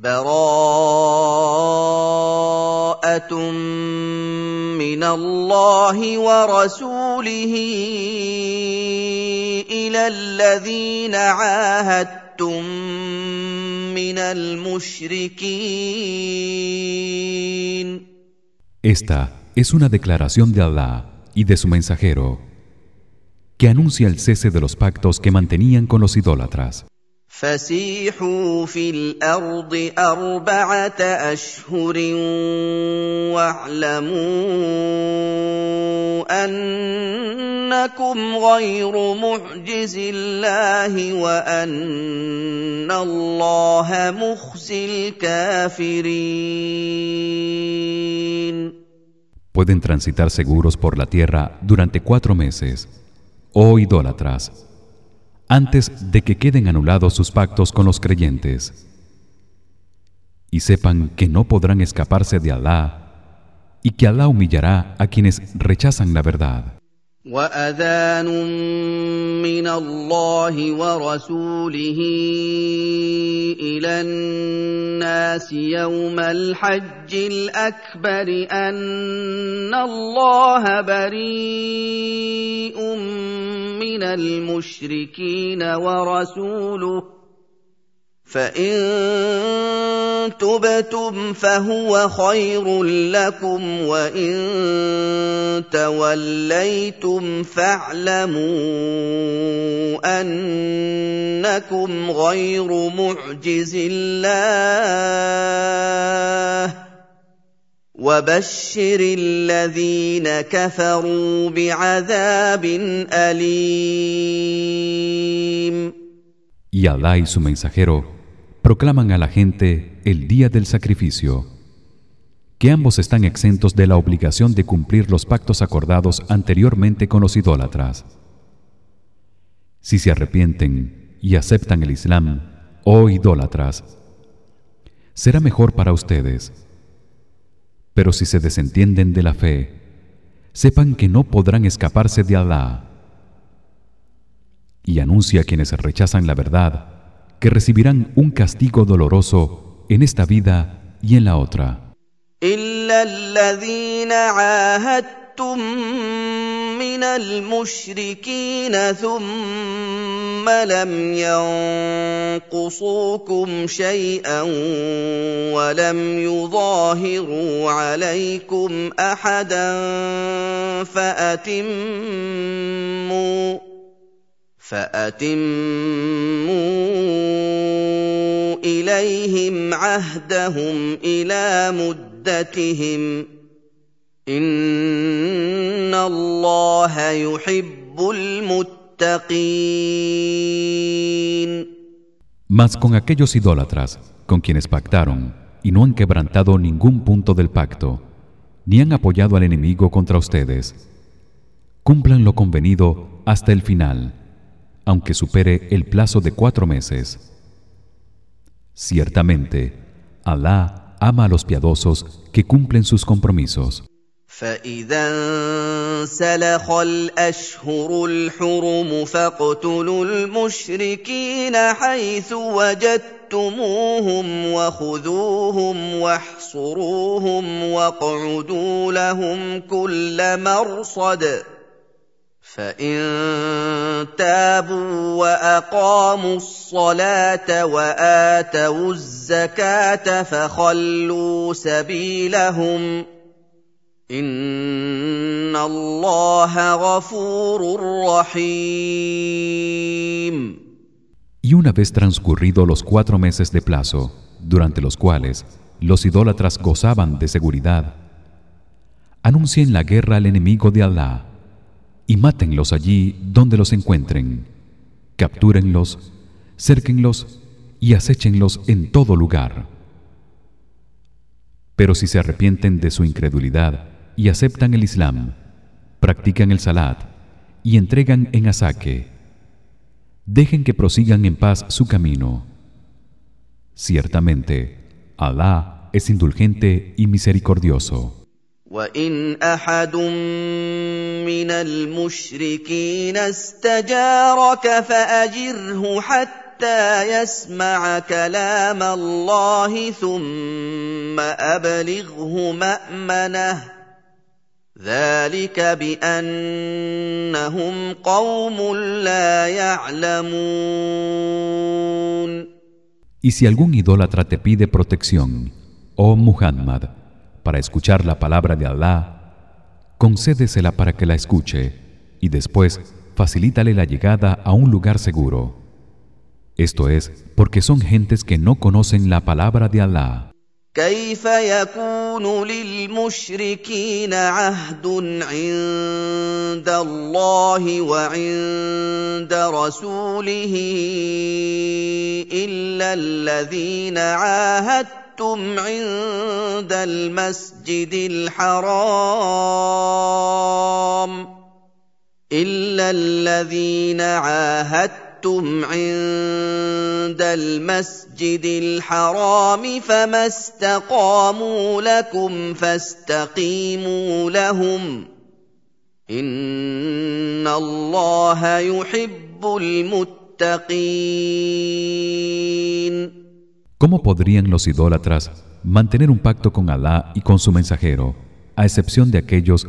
براءة من الله ورسوله إلى الذين عاهدتم من المشركين Esta es una declaración de Allah y de su mensajero que anuncia el cese de los pactos que mantenían con los idólatras. فسيحوا في الارض اربعه اشهر واعلموا انكم غير معجز الله وان الله مخزي الكافرين Pueden transitar seguros por la tierra durante cuatro meses, oh idólatras, antes de que queden anulados sus pactos con los creyentes. Y sepan que no podrán escaparse de Alá y que Alá humillará a quienes rechazan la verdad وأذان من الله ورسوله إلى الناس يوم الحج الأكبر أن الله بريء من المشركين ورسوله فان تبتم فهو خير لكم وان توليتم فاعلموا انكم غير معجز الله وبشر الذين كفروا بعذاب اليم y Alá y su mensajero proclaman a la gente el día del sacrificio que ambos están exentos de la obligación de cumplir los pactos acordados anteriormente con los idólatras. Si se arrepienten y aceptan el Islam oh idólatras será mejor para ustedes. Pero si se desentienden de la fe sepan que no podrán escaparse de Alá y anuncia a quienes rechazan la verdad que recibirán un castigo doloroso en esta vida y en la otra. إلا الذين عاهدتم من المشركين ثم لم ينقصوكم شيئا ولم يظاهروا عليكم احدا فاتموا فاتموا اليهم عهدهم الى مدتهم ان الله يحب المتقين Mas con aquellos idólatras con quienes pactaron y no han quebrantado ningún punto del pacto ni han apoyado al enemigo contra ustedes cumplan lo convenido hasta el final aunque supere el plazo de cuatro meses ciertamente Alá ama a los piadosos que cumplen sus compromisos فإذا انسلخ الأشهر الحرم فاقتلوا المشركين حيث وجدتموهم وخذوهم واحصروهم واقعدوا لهم كل مرصد فإن تابوا وأقاموا الصلاة وآتوا الزكاة فخلوا سبيلهم ۖ ان الله غفور رحيم Y una vez transcurrido los cuatro meses de plazo, durante los cuales los idólatras gozaban de seguridad, anuncien la guerra al enemigo de Allah y mátenlos allí donde los encuentren, captúrenlos, cérquenlos y acéchenlos en todo lugar. Pero si se arrepienten de su incredulidad y aceptan el Islam, practican el salat y entregan en asaque, dejen que prosigan en paz su camino. Ciertamente, Alá es indulgente y misericordioso. وان احد من المشركين استجارك فاجره حتى يسمع كلام الله ثم ابلغه مامنه ذلك بانهم قوم لا يعلمون Y si algún idólatra te pide protección, oh Muhammad, para escuchar la palabra de Allah, concédesela para que la escuche y después facilítale la llegada a un lugar seguro. Esto es porque son gentes que no conocen la palabra de Allah. كيف يكون للمشركين عهد عند الله وعند رسوله الا الذين عاهدتم عند المسجد الحرام الا الذين عاهدتم عِندَ الْمَسْجِدِ الْحَرَامِ فَمَا اسْتَقَامُوا لَكُمْ فَاسْتَقِيمُوا لَهُمْ ۚ إِنَّ اللَّهَ يُحِبُّ الْمُتَّقِينَ ¿Cómo podrían los idólatras mantener un pacto con Alá y con su mensajero, a excepción de aquellos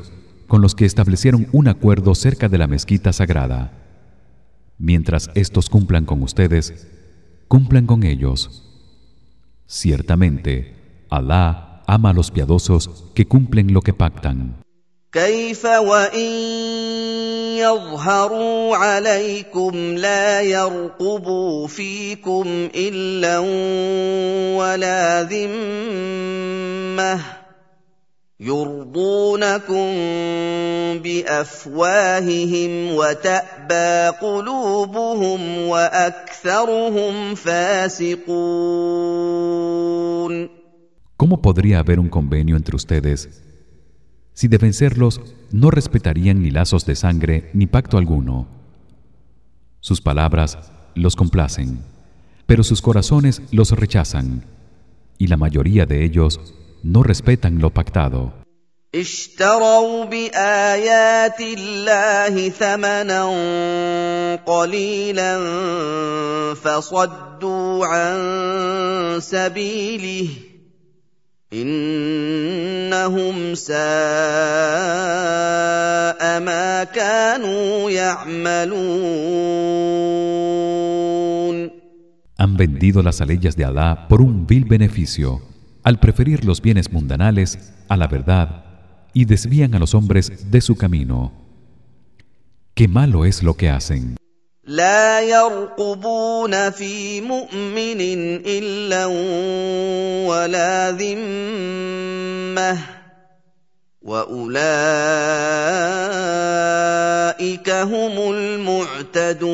con los que establecieron un acuerdo cerca de la mezquita sagrada? mientras estos cumplan con ustedes cumplan con ellos ciertamente Alá ama a los piadosos que cumplen lo que pactan كيف وإن يظهروا عليكم لا يرقبوا فيكم إلا ولا ذمة يرضونكم بأفواههم وتأبى قلوبهم وأكثرهم فاسقون. ¿Cómo podría haber un convenio entre ustedes si de vencerlos no respetarían ni lazos de sangre ni pacto alguno? Sus palabras los complacen, pero sus corazones los rechazan, y la mayoría de ellos no respetan lo pactado. اشتروا بآيات الله ثمنا قليلا فصدوا عن سبيله إنهم ساء ما كانوا يعملون Han vendido las aleyas de Alá por un vil beneficio al preferir los bienes mundanales a la verdad y desvían a los hombres de su camino qué malo es lo que hacen لا يرقبون في مؤمن إلا ولا ذمة وأولئك هم المعتدون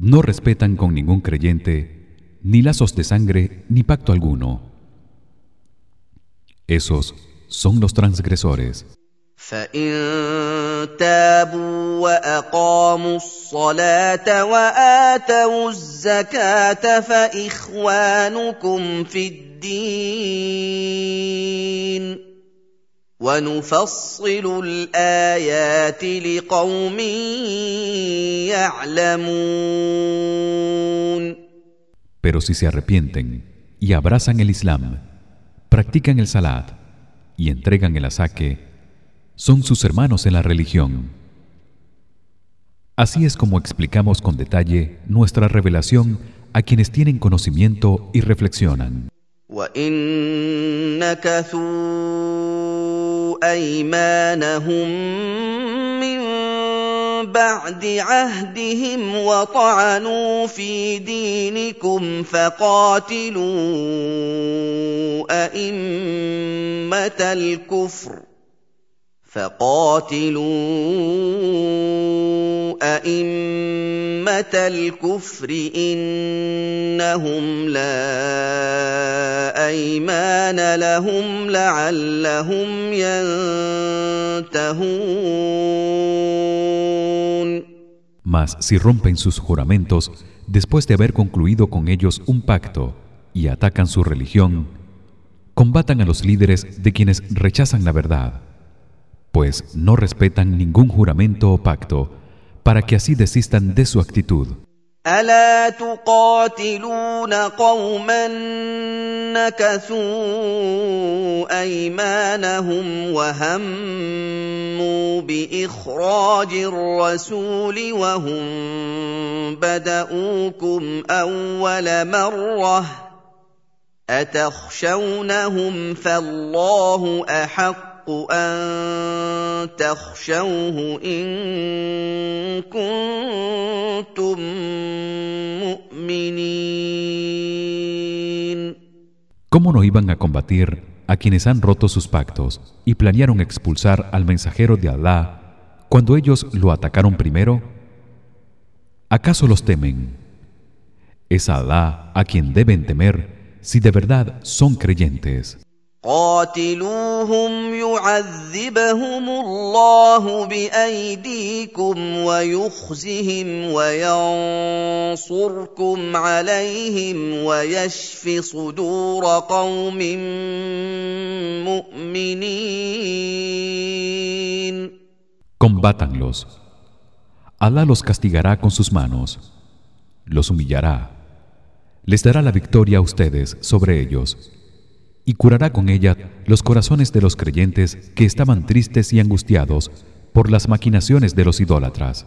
No respetan con ningún creyente ni lazos de sangre ni pacto alguno esos son los transgresores فإن تابوا وأقاموا الصلاة وآتوا الزكاة فإخوانكم في الدين ونفصل الآيات لقوم يعلمون Pero si se arrepienten y abrazan el Islam, practican el salat y entregan el asaque, son sus hermanos en la religión. Así es como explicamos con detalle nuestra revelación a quienes tienen conocimiento y reflexionan. بعد عهدهم وطعنوا في دينكم فقاتلوا أئمة الكفر فقاتلوا أئمة الكفر إنهم لا أيمان لهم لعلهم ينتهون Mas si rompen sus juramentos después de haber concluido con ellos un pacto y atacan su religión, combatan a los líderes de quienes rechazan la verdad pues no respetan ningún juramento o pacto para que así desistan de su actitud الا تقاتلون قوما نكثوا ايمانهم وهموا باخراج الرسول وهم بداوكم اول مره اتخشونهم فالله احق أن تخشوه إن كنتم مؤمنين ¿Cómo no iban a combatir a quienes han roto sus pactos y planearon expulsar al mensajero de Allah cuando ellos lo atacaron primero? ¿Acaso los temen? Es Allah a quien deben temer si de verdad son creyentes. قاتلوهم يعذبهم الله بايديكم ويخزهم وينصركم عليهم ويشف صدور قوم مؤمنين Combátanlos. Alá los castigará con sus manos. Los humillará. Les dará la victoria a ustedes sobre ellos y curará con ella los corazones de los creyentes que estaban tristes y angustiados por las maquinaciones de los idólatras.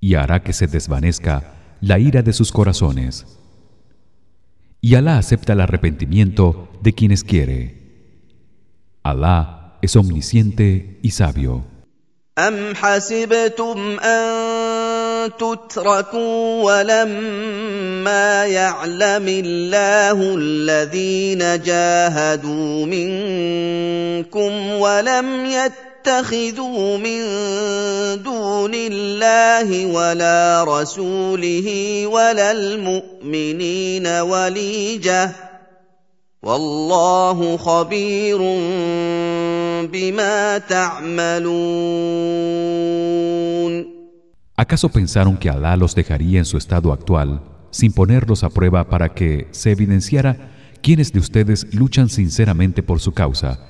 Y hará que se desvanezca la ira de sus corazones. Y Alá acepta el arrepentimiento de quienes quiere. Alá es omnisciente y sabio. أم حسبتم أن تتركوا ولما يعلم الله الذين جاهدوا منكم ولم يتقوا تتخذوا من دون الله ولا رسوله ولا المؤمنين وليجه والله خبير بما تعملون ¿Acaso pensaron que Alá los dejaría en su estado actual sin ponerlos a prueba para que se evidenciara quiénes de ustedes luchan sinceramente por su causa?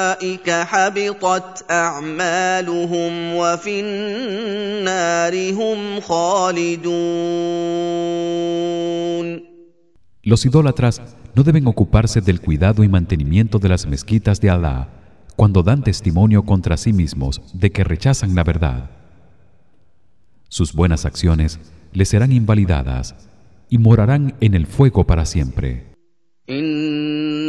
حبطت اعمالهم وفي النار هم خالدون Los idólatras no deben ocuparse del cuidado y mantenimiento de las mezquitas de Alá cuando dan testimonio contra sí mismos de que rechazan la verdad. Sus buenas acciones les serán invalidadas y morarán en el fuego para siempre.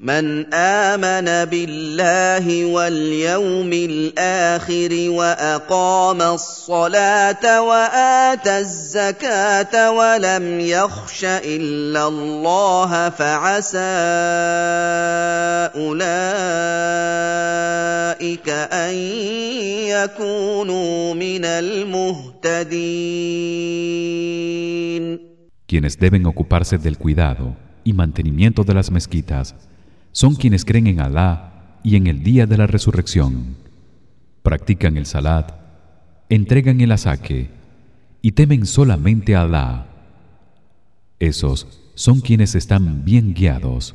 من آمن بالله واليوم الآخر وأقام الصلاة واتى الزكاة ولم يخش إلا الله فعسى أولئك أن يكونوا من المهتدين. Quienes deben ocuparse del cuidado y mantenimiento de las mezquitas son quienes creen en Alá y en el día de la resurrección. Practican el salat entregan el asaque y temen solamente a Alá. Esos son quienes están bien guiados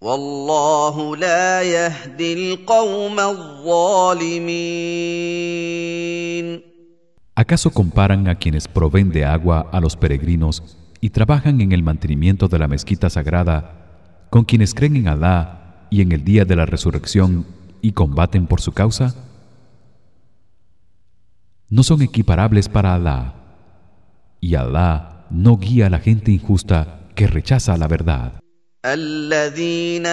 والله لا يهدي القوم الظالمين ¿Acaso comparan a quienes proveen de agua a los peregrinos y trabajan en el mantenimiento de la mezquita sagrada con quienes creen en Alá y en el día de la resurrección y combaten por su causa? No son equiparables para Alá. Y Alá no guía a la gente injusta que rechaza la verdad. الذين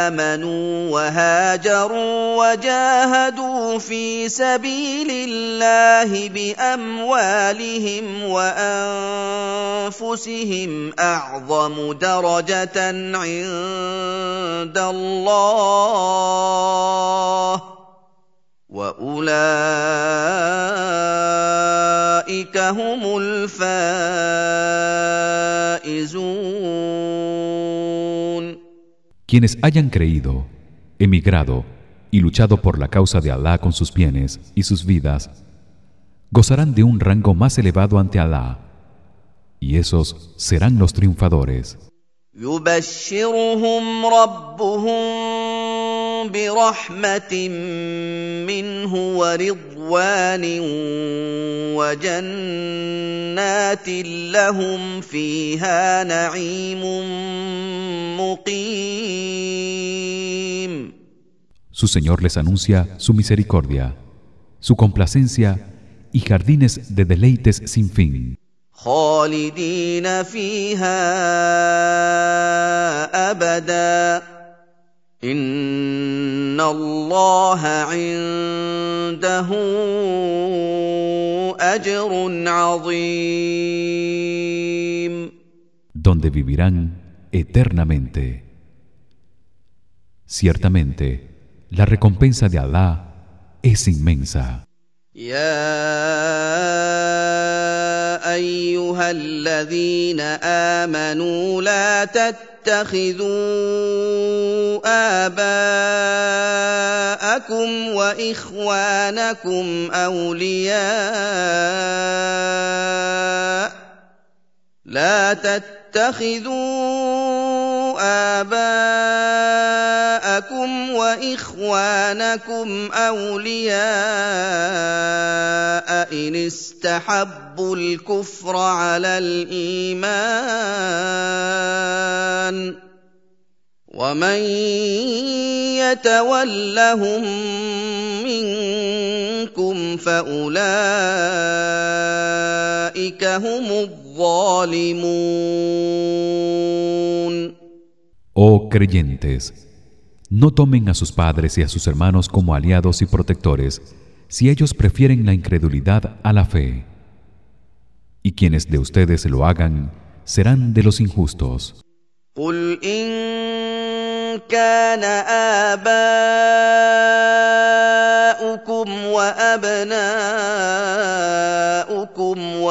آمنوا وهاجروا وجاهدوا في سبيل الله بأموالهم وأنفسهم أعظم درجة عند الله. واولئك هم الفائزون Quienes hayan creído, emigrado y luchado por la causa de Alá con sus bienes y sus vidas, gozarán de un rango más elevado ante Alá, y esos serán los triunfadores. برحمه منه ورضوان وجنات لهم فيها نعيم مقيم Su Señor les anuncia su misericordia, su complacencia y jardines de deleites sin fin. خالدين فيها ابدا ان الله عنده اجر عظيم donde vivirán eternamente. Ciertamente, la recompensa de Alá es inmensa. يا ايها الذين امنوا لا تتخذوا آباءكم وإخوانكم أولياء لا تتخذوا آباءكم وإخوانكم أولياء إن استحبوا الكفر على الإيمان ومن يتولهم منكم فأولئك هم الظالمون Oh creyentes, no tomen a sus padres y a sus hermanos como aliados y protectores, si ellos prefieren la incredulidad a la fe. Y quienes de ustedes lo hagan serán de los injustos. قل إن كان آباؤكم وأبناؤكم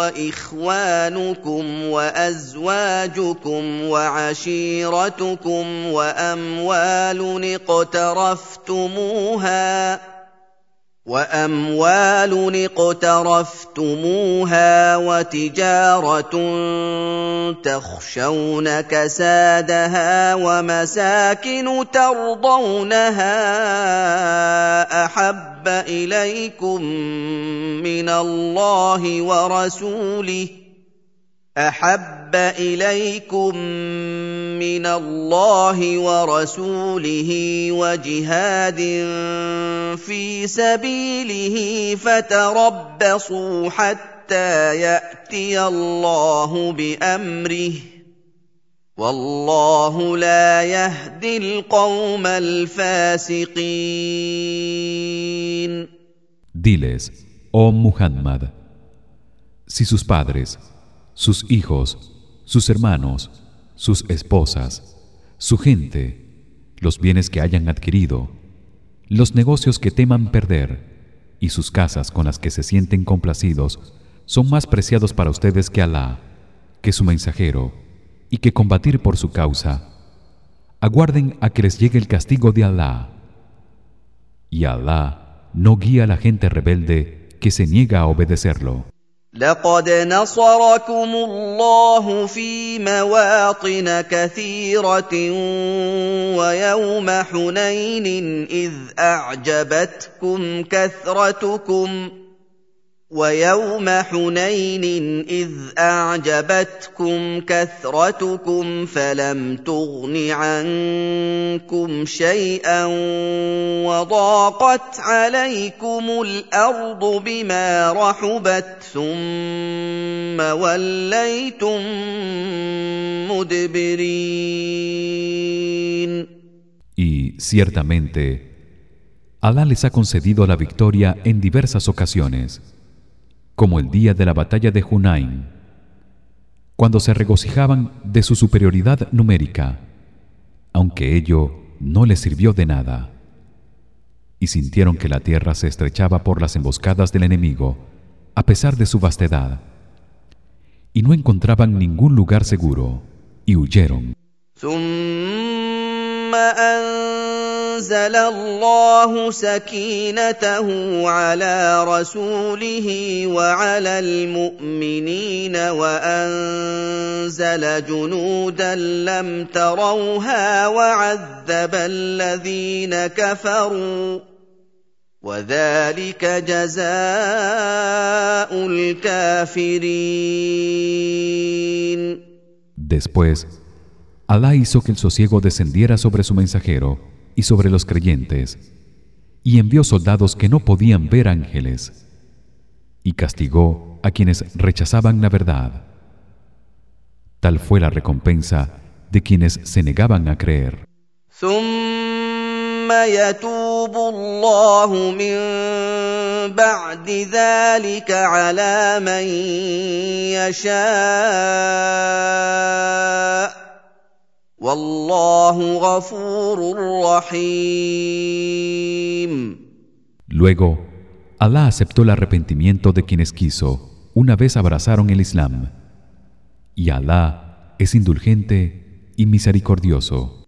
وإخوانكم وأزواجكم وعشيرتكم وأموال اقترفتموها واموال اقترفتموها وتجاره تخشون كسادها ومساكن ترضونها احب اليكم من الله ورسوله أحب إليكم من الله ورسوله وجهاد في سبيله فتربصوا حتى يأتي الله بأمره. والله لا يهدي القوم الفاسقين. Diles, oh Muhammad, si sus padres, sus hijos, sus hermanos, sus esposas, su gente, los bienes que hayan adquirido, los negocios que teman perder y sus casas con las que se sienten complacidos son más preciados para ustedes que Alá, que su mensajero y que combatir por su causa. Aguarden a que les llegue el castigo de Alá. Y Alá no guía a la gente rebelde que se niega a obedecerlo لقد نصركم الله في مواطن كثيرة ويوم حنين إذ أعجبتكم كثرتكم ۖ ويوم حنين إذ أعجبتكم كثرتكم فلم تغن عنكم شيئا وضاقت عليكم الأرض بما رحبت ثم وليتم مدبرين. Y ciertamente Allah les ha concedido la victoria en diversas ocasiones. Como el día de la batalla de Hunain cuando se regocijaban de su superioridad numérica aunque ello no les sirvió de nada y sintieron que la tierra se estrechaba por las emboscadas del enemigo a pesar de su vastedad y no encontraban ningún lugar seguro y huyeron أنزل الله سكينته على رسوله وعلى المؤمنين وأنزل جنودا لم تروها وعذب الذين كفروا وذلك جزاء الكافرين. Después, Alá hizo que el sosiego descendiera sobre su mensajero y sobre los creyentes y envió soldados que no podían ver ángeles y castigó a quienes rechazaban la verdad. Tal fue la recompensa de quienes se negaban a creer Luego Alá aceptó el arrepentimiento de quienes quiso una vez abrazaron el Islam. Y Alá es indulgente y misericordioso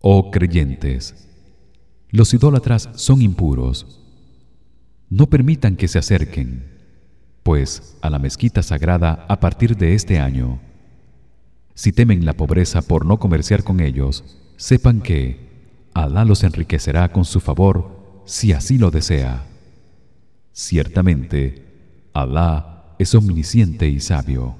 Oh creyentes, los idólatras son impuros. No permitan que se acerquen, pues a la mezquita sagrada a partir de este año. Si temen la pobreza por no comerciar con ellos, sepan que Alá los enriquecerá con su favor si así lo desea. Ciertamente, Alá es omnisciente y sabio.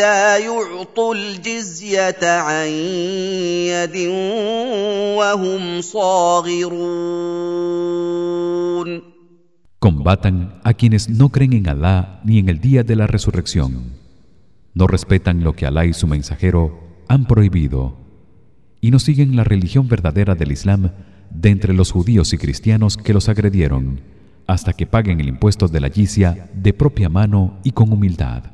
يعطوا الجزيه عن يد وهم صاغرون Combatan a quienes no creen en Alá ni en el día de la resurrección. No respetan lo que Alá y su mensajero han prohibido y no siguen la religión verdadera del Islam de entre los judíos y cristianos que los agredieron hasta que paguen el impuesto de la yicia de propia mano y con humildad.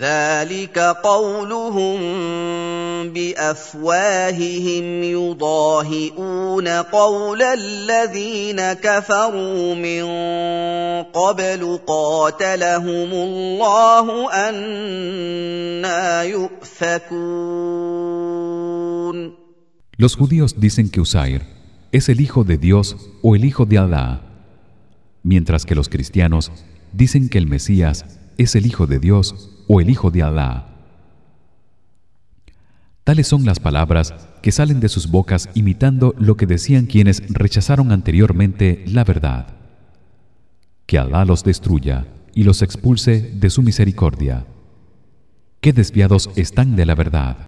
ذلك قولهم بافواههم يضاهئون قول الذين كفروا من قبل قاتلهم الله انا يؤفكون Los judíos dicen que Usair es el hijo de Dios o el hijo de Allah, mientras que los cristianos dicen que el Mesías es el hijo de Dios o el hijo de Allah. Tales son las palabras que salen de sus bocas imitando lo que decían quienes rechazaron anteriormente la verdad. Que Allah los destruya y los expulse de su misericordia. Qué desviados están de la verdad.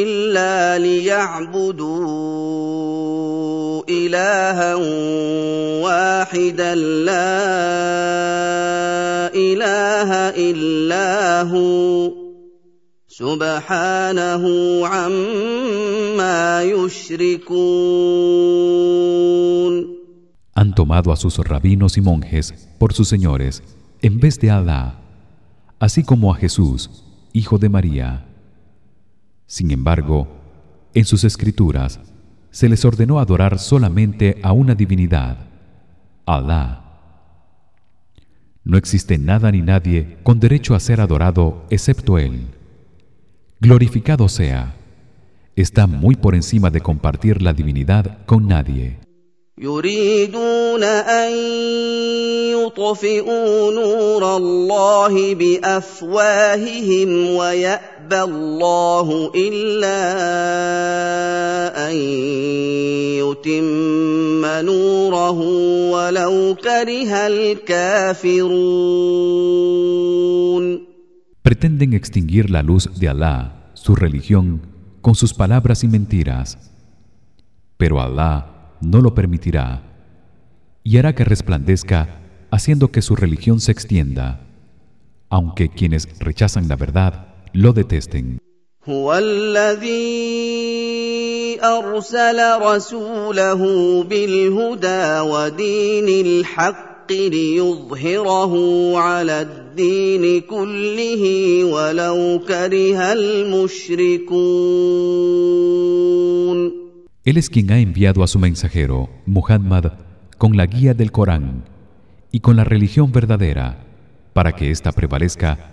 الا ليعبدوا الها واحدا لا اله الا هو سبحانه عما يشركون Han tomado a sus rabinos y monjes por sus señores en vez de Allah, así como a Jesús, hijo de María. Sin embargo, en sus escrituras se les ordenó adorar solamente a una divinidad, Allah. No existe nada ni nadie con derecho a ser adorado excepto él. Glorificado sea. Está muy por encima de compartir la divinidad con nadie. يريدون ان يطفئوا نور الله بافواههم ويابى الله الا ان يتم نوره ولو كره الكافرون Pretenden extinguir la luz de Allah, su religión, con sus palabras y mentiras. Pero Allah no lo permitirá y hará que resplandezca haciendo que su religión se extienda aunque quienes rechazan la verdad lo detesten هو الذي ارسل رسوله بالهدى ودين الحق ليظهره على الدين كله ولو كره المشركون Él es quien ha enviado a su mensajero Muhammad con la guía del Corán y con la religión verdadera para que ésta prevalezca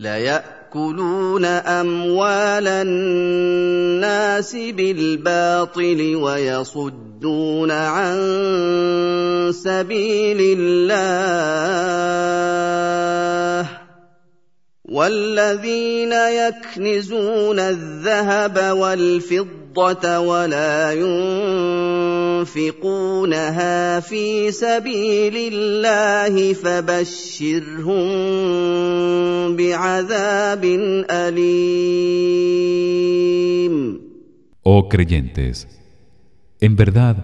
ليأكلون أموال الناس بالباطل ويصدون عن سبيل الله والذين يكنزون الذهب والفضة ولا ينفقونها في سبيل الله فبشرهم بعذاب أليم Oh creyentes en verdad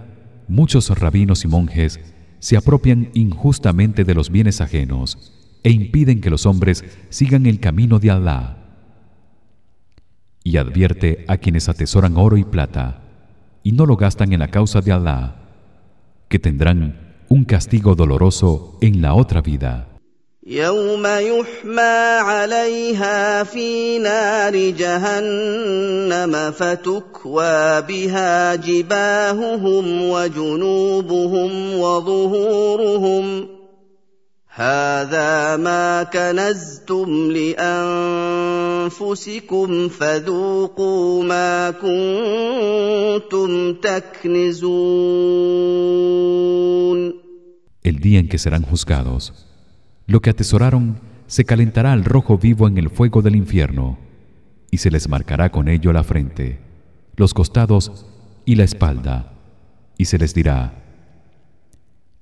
muchos rabinos y monjes se apropian injustamente de los bienes ajenos e impiden que los hombres sigan el camino de Allah. Y advierte a quienes atesoran oro y plata y no lo gastan en la causa de Allah, que tendrán un castigo doloroso en la otra vida. يوم يحمى عليها في نار جهنم فتكوى بها جباههم وجنوبهم وظهورهم هذا ما كنزتم لانفسكم فذوقوا ما كنتم تكنزون El día en que serán juzgados lo que atesoraron se calentará al rojo vivo en el fuego del infierno y se les marcará con ello la frente los costados y la espalda y se les dirá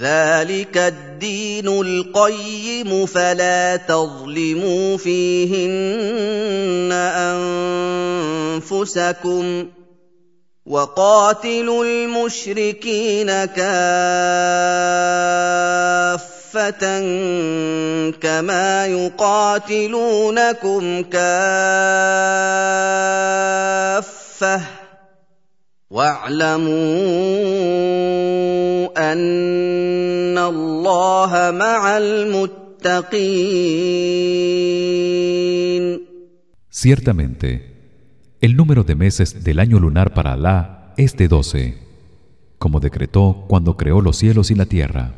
ذلك الدين القيم فلا تظلموا فيهن انفسكم وقاتلوا المشركين كافه كما يقاتلونكم كافه واعلموا ان الله مع المتقين Ciertamente el número de meses del año lunar para Alá es de doce, como decretó cuando creó los cielos y la tierra.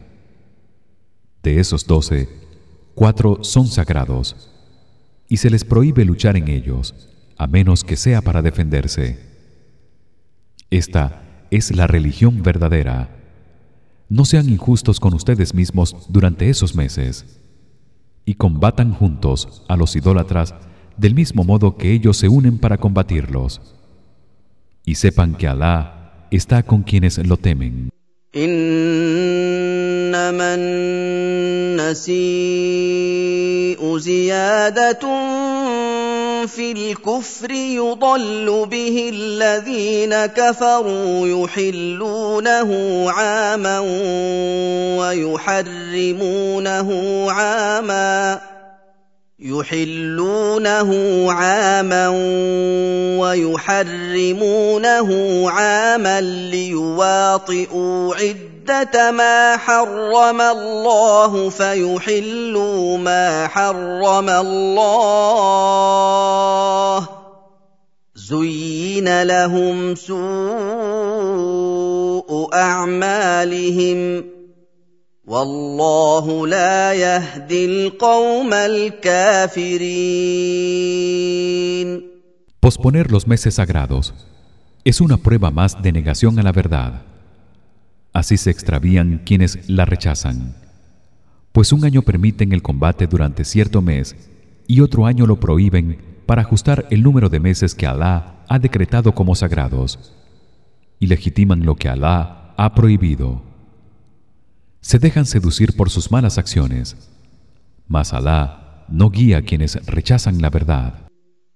De esos doce, cuatro son sagrados y se les prohíbe luchar en ellos a menos que sea para defenderse. Esta es la religión verdadera. No sean injustos con ustedes mismos durante esos meses y combatan juntos a los idólatras del mismo modo que ellos se unen para combatirlos. Y sepan que Alá está con quienes lo temen. الكفر يضل به الذين كفروا يحلونه عاما ويحرمونه عاما يحلونه عاما ويحرمونه عاما ليواطئوا عدة ما حرم الله فيحلوا ما حرم الله. زين لهم سوء اعمالهم. والله لا يهدي القوم الكافرين. Posponer los meses sagrados es una prueba más de negación a la verdad. Así se extravían quienes la rechazan. Pues un año permiten el combate durante cierto mes y otro año lo prohíben para ajustar el número de meses que Alá ha decretado como sagrados y legitiman lo que Alá ha prohibido. Se dejan seducir por sus malas acciones, mas Alá no guía quienes rechazan la verdad.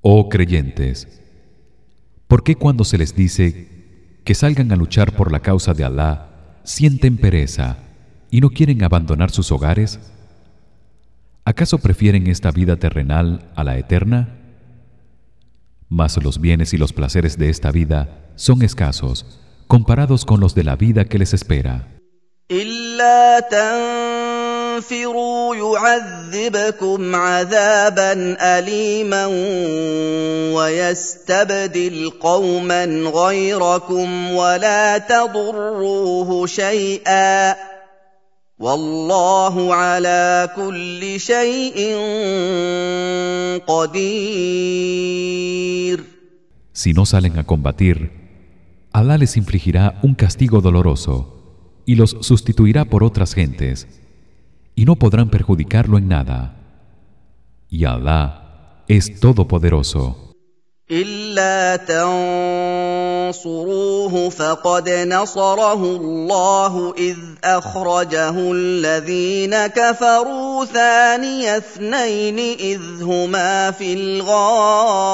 Oh creyentes, ¿por qué cuando se les dice que salgan a luchar por la causa de Alá sienten pereza y no quieren abandonar sus hogares? ¿Acaso prefieren esta vida terrenal a la eterna? Mas los bienes y los placeres de esta vida son escasos comparados con los de la vida que les espera. الا تنفروا يعذبكم عذابا اليما ويستبدل قوما غيركم ولا تضروه شيئا والله على كل شيء قدير. Si no salen a combatir, Alá les infligirá un castigo doloroso. y los sustituirá por otras gentes y no podrán perjudicarlo en nada. Y Alá es todopoderoso. إلا تنصروه فقد نصره الله إذ أخرجه الذين كفروا ثاني اثنين إذ هما في الغار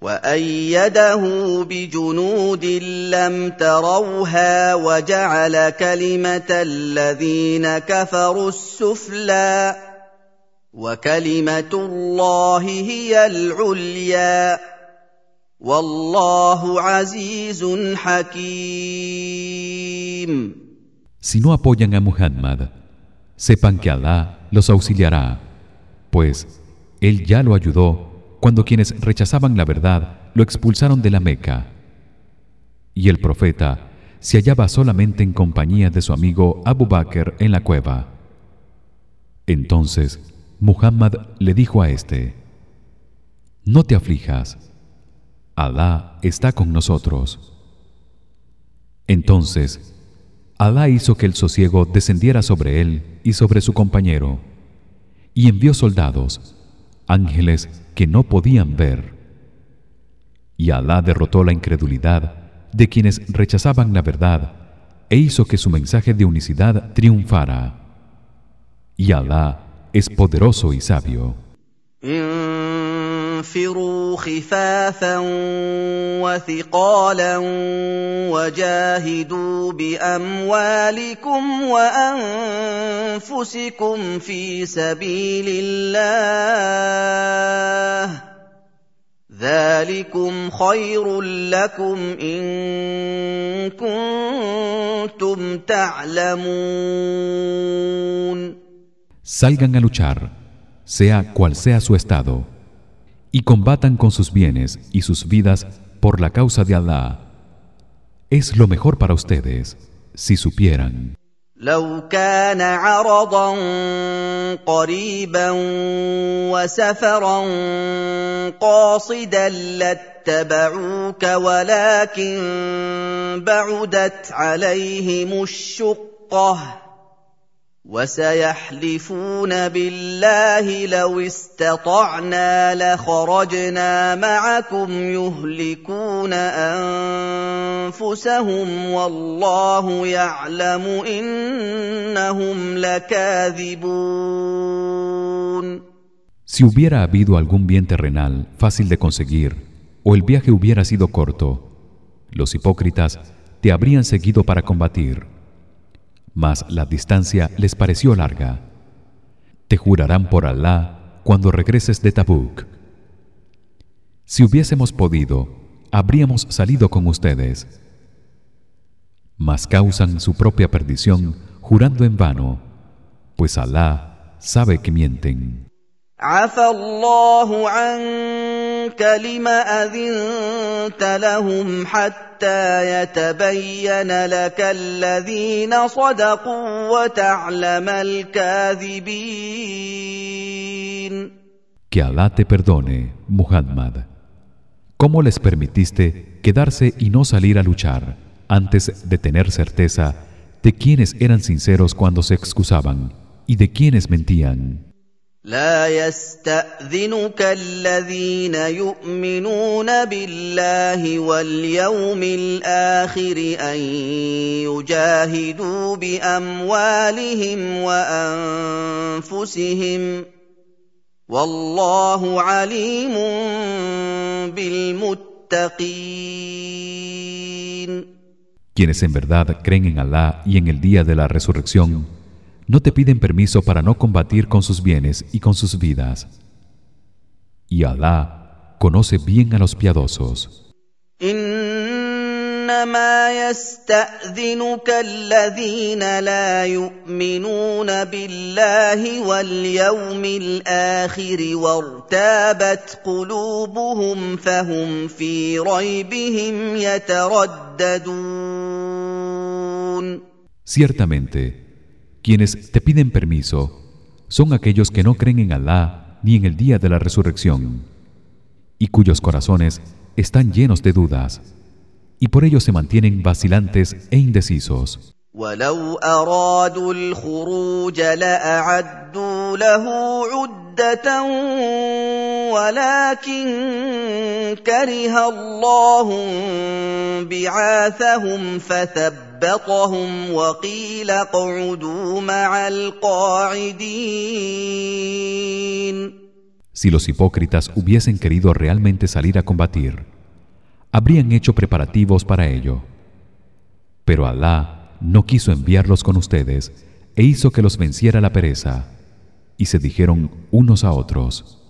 وأيده بجنود لم تروها وجعل كلمة الذين كفروا السفلى وكلمة الله هي العليا والله عزيز حكيم. Si no apoyan a Muhammad, sepan que Alá los auxiliará, pues él ya lo ayudó cuando quienes rechazaban la verdad lo expulsaron de la Meca. Y el profeta se hallaba solamente en compañía de su amigo Abu Bakr en la cueva. Entonces Muhammad le dijo a éste: No te aflijas. Alá está con nosotros. Entonces Alá hizo que el sosiego descendiera sobre él y sobre su compañero y envió soldados ángeles que no podían ver. Y Alá derrotó la incredulidad de quienes rechazaban la verdad e hizo que su mensaje de unicidad triunfara. Y Alá es poderoso y sabio انفروا خفافا وثقالا وجاهدوا باموالكم وانفسكم في سبيل الله ذلكم خير لكم ان كنتم تعلمون. Salgan a luchar, sea cual sea su estado, y combatan con sus bienes y sus vidas por la causa de Allah. Es lo mejor para ustedes, si supieran. لو كان عرضا قريبا وسفرا قاصدا لاتبعوك ولكن بعدت عليهم الشقه وسيحلفون بالله لو استطعنا لخرجنا معكم يهلكون انفسهم والله يعلم انهم لكاذبون Si hubiera habido algún bien terrenal fácil de conseguir o el viaje hubiera sido corto, los hipócritas te habrían seguido para combatir. Mas la distancia les pareció larga. Te jurarán por Alá cuando regreses de Tabuk. Si hubiésemos podido, habríamos salido con ustedes. Mas causan su propia perdición jurando en vano, pues Alá sabe que mienten. عنك لم اذنت لهم حتى يتبين لك الذين صدقوا وتعلم الكاذبين Que Alá te perdone, Muhammad. ¿Cómo les permitiste quedarse y no salir a luchar antes de tener certeza de quiénes eran sinceros cuando se excusaban y de quiénes mentían? لا يستأذنك الذين يؤمنون بالله واليوم الآخر أن يجاهدوا بأموالهم وأنفسهم والله عليم بالمتقين. المتقين Quienes en verdad creen en Alá y en el día de la resurrección no te piden permiso para no combatir con sus bienes y con sus vidas. Y Alá conoce bien a los piadosos. انما يستاذنك الذين لا يؤمنون بالله واليوم الاخر وارتابت قلوبهم فهم في ريبهم يترددون Ciertamente, quienes te piden permiso son aquellos que no creen en Alá ni en el día de la resurrección y cuyos corazones están llenos de dudas y por ello se mantienen vacilantes e indecisos. ولو ارادوا الخروج لاعدوا له عده ولكن كره الله بعاثهم فثبطهم وقيل اقعدوا مع القاعدين Si los hipócritas hubiesen querido realmente salir a combatir, habrían hecho preparativos para ello. Pero Alá no quiso enviarlos con ustedes e hizo que los venciera la pereza y se dijeron unos a otros: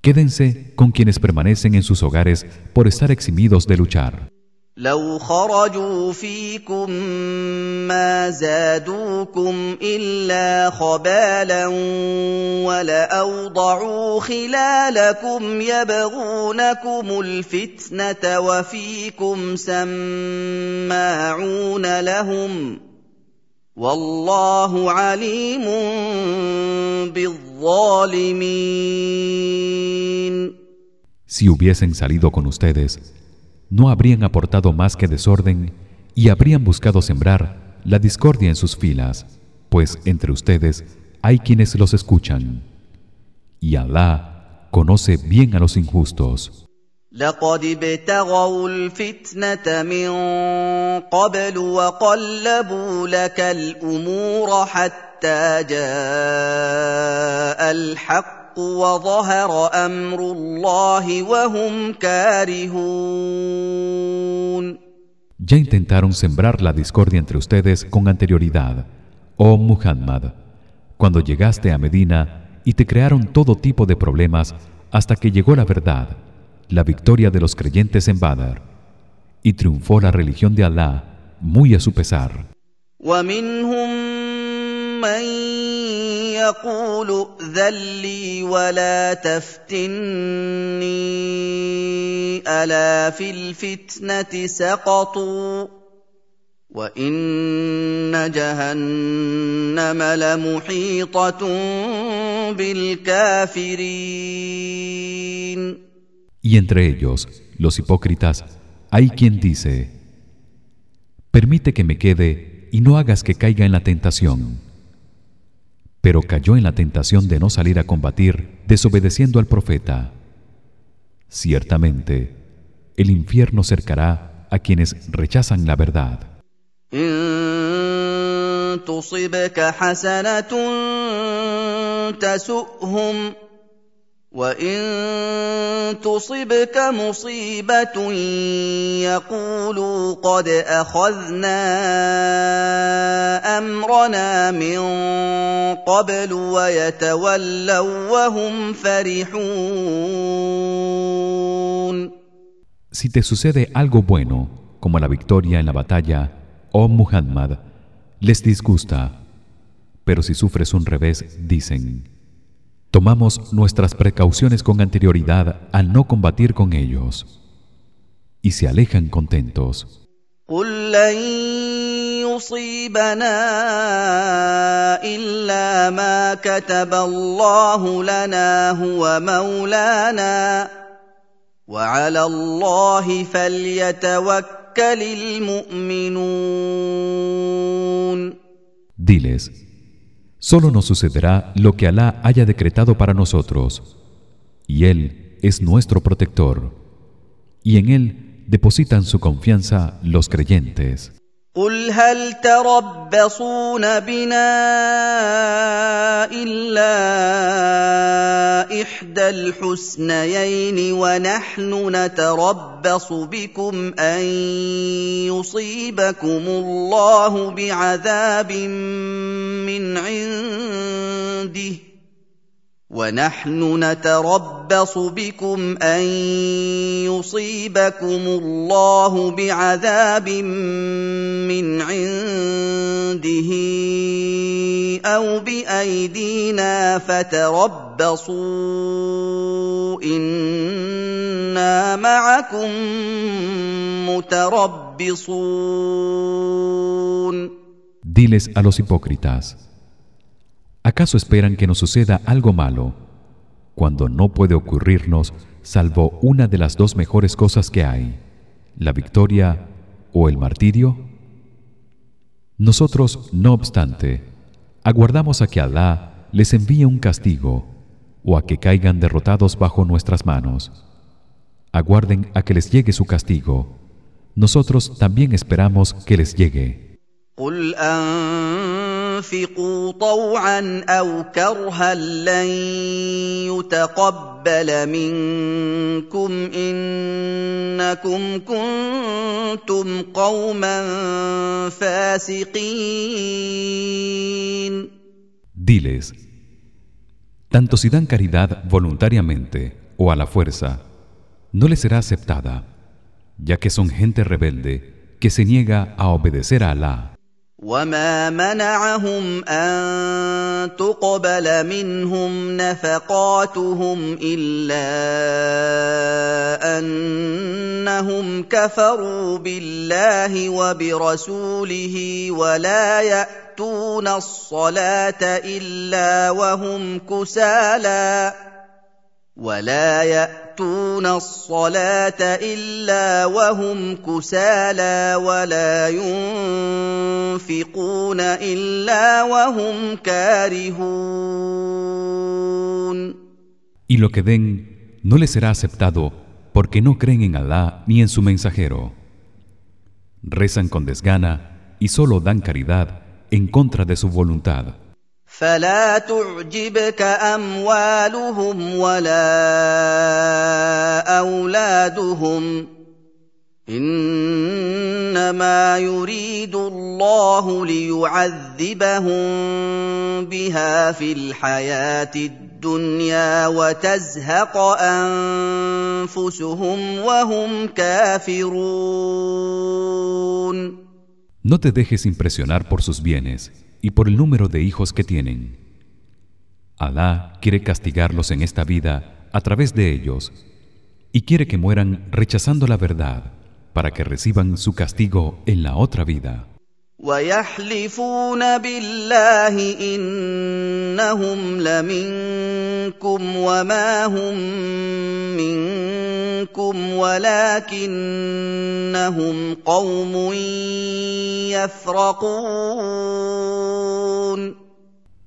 Quédense con quienes permanecen en sus hogares por estar eximidos de luchar. لو خرجوا فيكم ما زادوكم الا خبالا ولاوضعوا خلالكم يبغونكم الفتنه وفيكم سماعون لهم والله عليم بالظالمين. Si hubiesen salido con ustedes, no habrían aportado más que desorden y habrían buscado sembrar la discordia en sus filas, pues entre ustedes hay quienes los escuchan. Y Alá conoce bien a los injustos. لقد ابتغوا الفتنة من قبل وقلبوا لك الأمور حتى جاء الحق وظهر أمر الله وهم كارهون Ya intentaron sembrar la discordia entre ustedes con anterioridad, oh Muhammad, cuando llegaste a Medina y te crearon todo tipo de problemas hasta que llegó la verdad, la victoria de los creyentes en Badr, y triunfó la religión de Alá muy a su pesar. ومنهم من يقول ائذن لي ولا تفتني الا في الفتنه سقطوا وان جهنم لمحيطه بالكافرين Y entre ellos, los hipócritas, hay quien dice: Permite que me quede y no hagas que caiga en la tentación. Pero cayó en la tentación de no salir a combatir desobedeciendo al profeta. Ciertamente, el infierno cercará a quienes rechazan la verdad. إن تصبك حسنة تسؤهم وإن تصبك مصيبة يقولوا قد أخذنا أمرنا من قبل ويتولوا وهم فرحون Si te sucede algo bueno, como la victoria en la batalla, oh Muhammad, les disgusta. Pero si sufres un revés, dicen: tomamos nuestras precauciones con anterioridad al no combatir con ellos. Y se alejan contentos. Diles, Solo nos sucederá lo que Alá haya decretado para nosotros, y él es nuestro protector, y en él depositan su confianza los creyentes. قل هل تربصون بنا الا احدى الحسنيين ونحن نتربص بكم ان يصيبكم الله بعذاب من عنده ونحن نتربص بكم أن يصيبكم الله بعذاب من عنده أو بأيدينا فتربصوا إنا معكم متربصون. Diles a los hipócritas ¿Acaso esperan que nos suceda algo malo cuando no puede ocurrirnos salvo una de las dos mejores cosas que hay, la victoria o el martirio? Nosotros, no obstante, aguardamos a que Alá les envíe un castigo o a que caigan derrotados bajo nuestras manos. Aguarden a que les llegue su castigo. Nosotros también esperamos que les llegue. انفقوا طوعا او كرها لن يتقبل منكم انكم كنتم قوما فاسقين Diles tanto si dan caridad voluntariamente o a la fuerza no les será aceptada ya que son gente rebelde que se niega a obedecer a Alá وما منعهم ان تقبل منهم نفقاتهم الا انهم كفروا بالله وبرسوله ولا ياتون الصلاه الا وهم كسالى ولا ياتون الصلاه الا وهم كسالى ولا ينفقون الا وهم كارهون Y lo que den no les será aceptado porque no creen en Alá ni en su mensajero. Rezan con desgana y solo dan caridad en contra de su voluntad. فلا تعجبك أموالهم ولا أولادهم. إنما يريد الله ليعذبهم بها في الحياة الدنيا وتزهق أنفسهم وهم كافرون. No te dejes impresionar por sus bienes. Y por el número de hijos que tienen. Alá quiere castigarlos en esta vida a través de ellos y quiere que mueran rechazando la verdad para que reciban su castigo en la otra vida.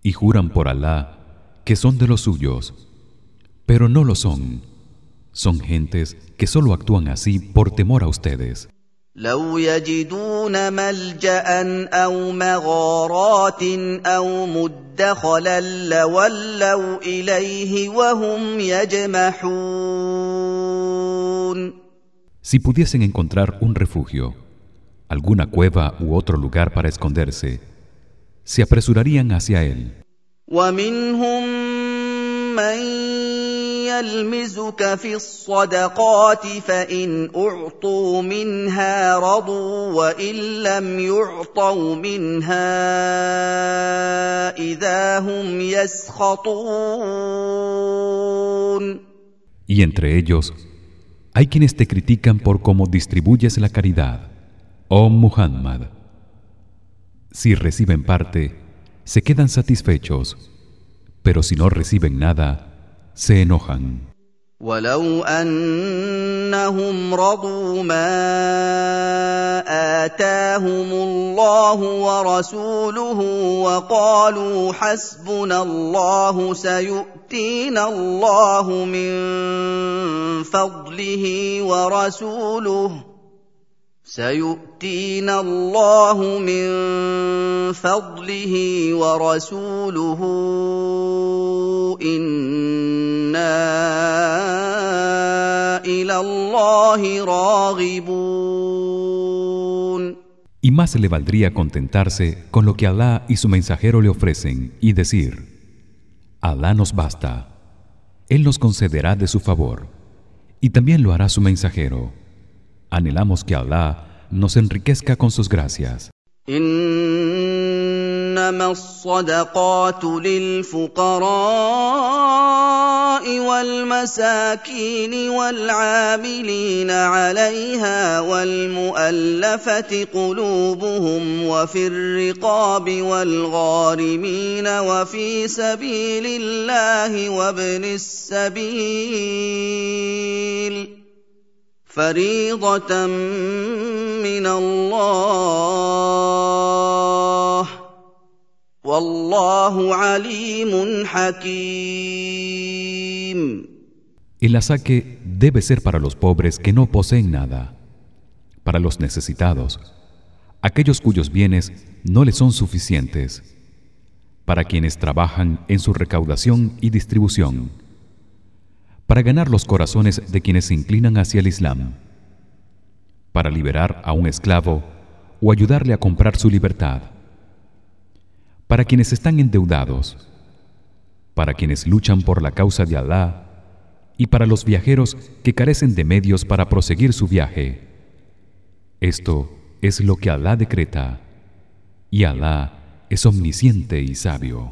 Y juran por Alá que son de los suyos, pero no lo son. Son gentes que solo actúan así por temor a ustedes. لو يجدون ملجا او مغارات او مدخلا لولوا اليه وهم يجمحون Si pudiesen encontrar un refugio, alguna cueva u otro lugar para esconderse, se apresurarían hacia él. ومنهم من يلمزك في الصدقات فان اعطوا منها رضوا وان لم يعطوا منها اذا هم يسخطون Y entre ellos hay quienes te critican por cómo distribuyes la caridad, oh Muhammad. Si reciben parte, se quedan satisfechos, pero si no reciben nada, se enojan. ولو انهم رضوا ما اتاهم الله ورسوله وقالوا حسبنا الله سيؤتينا الله من فضله ورسوله سيؤتينا الله من فضله ورسوله انا الى الله راغبون Y más le valdría contentarse con lo que Alá y su mensajero le ofrecen y decir Alá nos basta él nos concederá de su favor y también lo hará su mensajero anhelamos que Alá nos enriquezca con sus gracias انما الصدقات للفقراء والمساكين والعاملين عليها والمؤلفه قلوبهم وفي الرقاب والغارمين وفي سبيل الله وابن السبيل فريضه من الله والله عليم حكيم El asaque debe ser para los pobres que no poseen nada, para los necesitados, aquellos cuyos bienes no les son suficientes, para quienes trabajan en su recaudación y distribución para ganar los corazones de quienes se inclinan hacia el Islam, para liberar a un esclavo o ayudarle a comprar su libertad, para quienes están endeudados, para quienes luchan por la causa de Alá y para los viajeros que carecen de medios para proseguir su viaje. Esto es lo que Alá decreta, y Alá es omnisciente y sabio.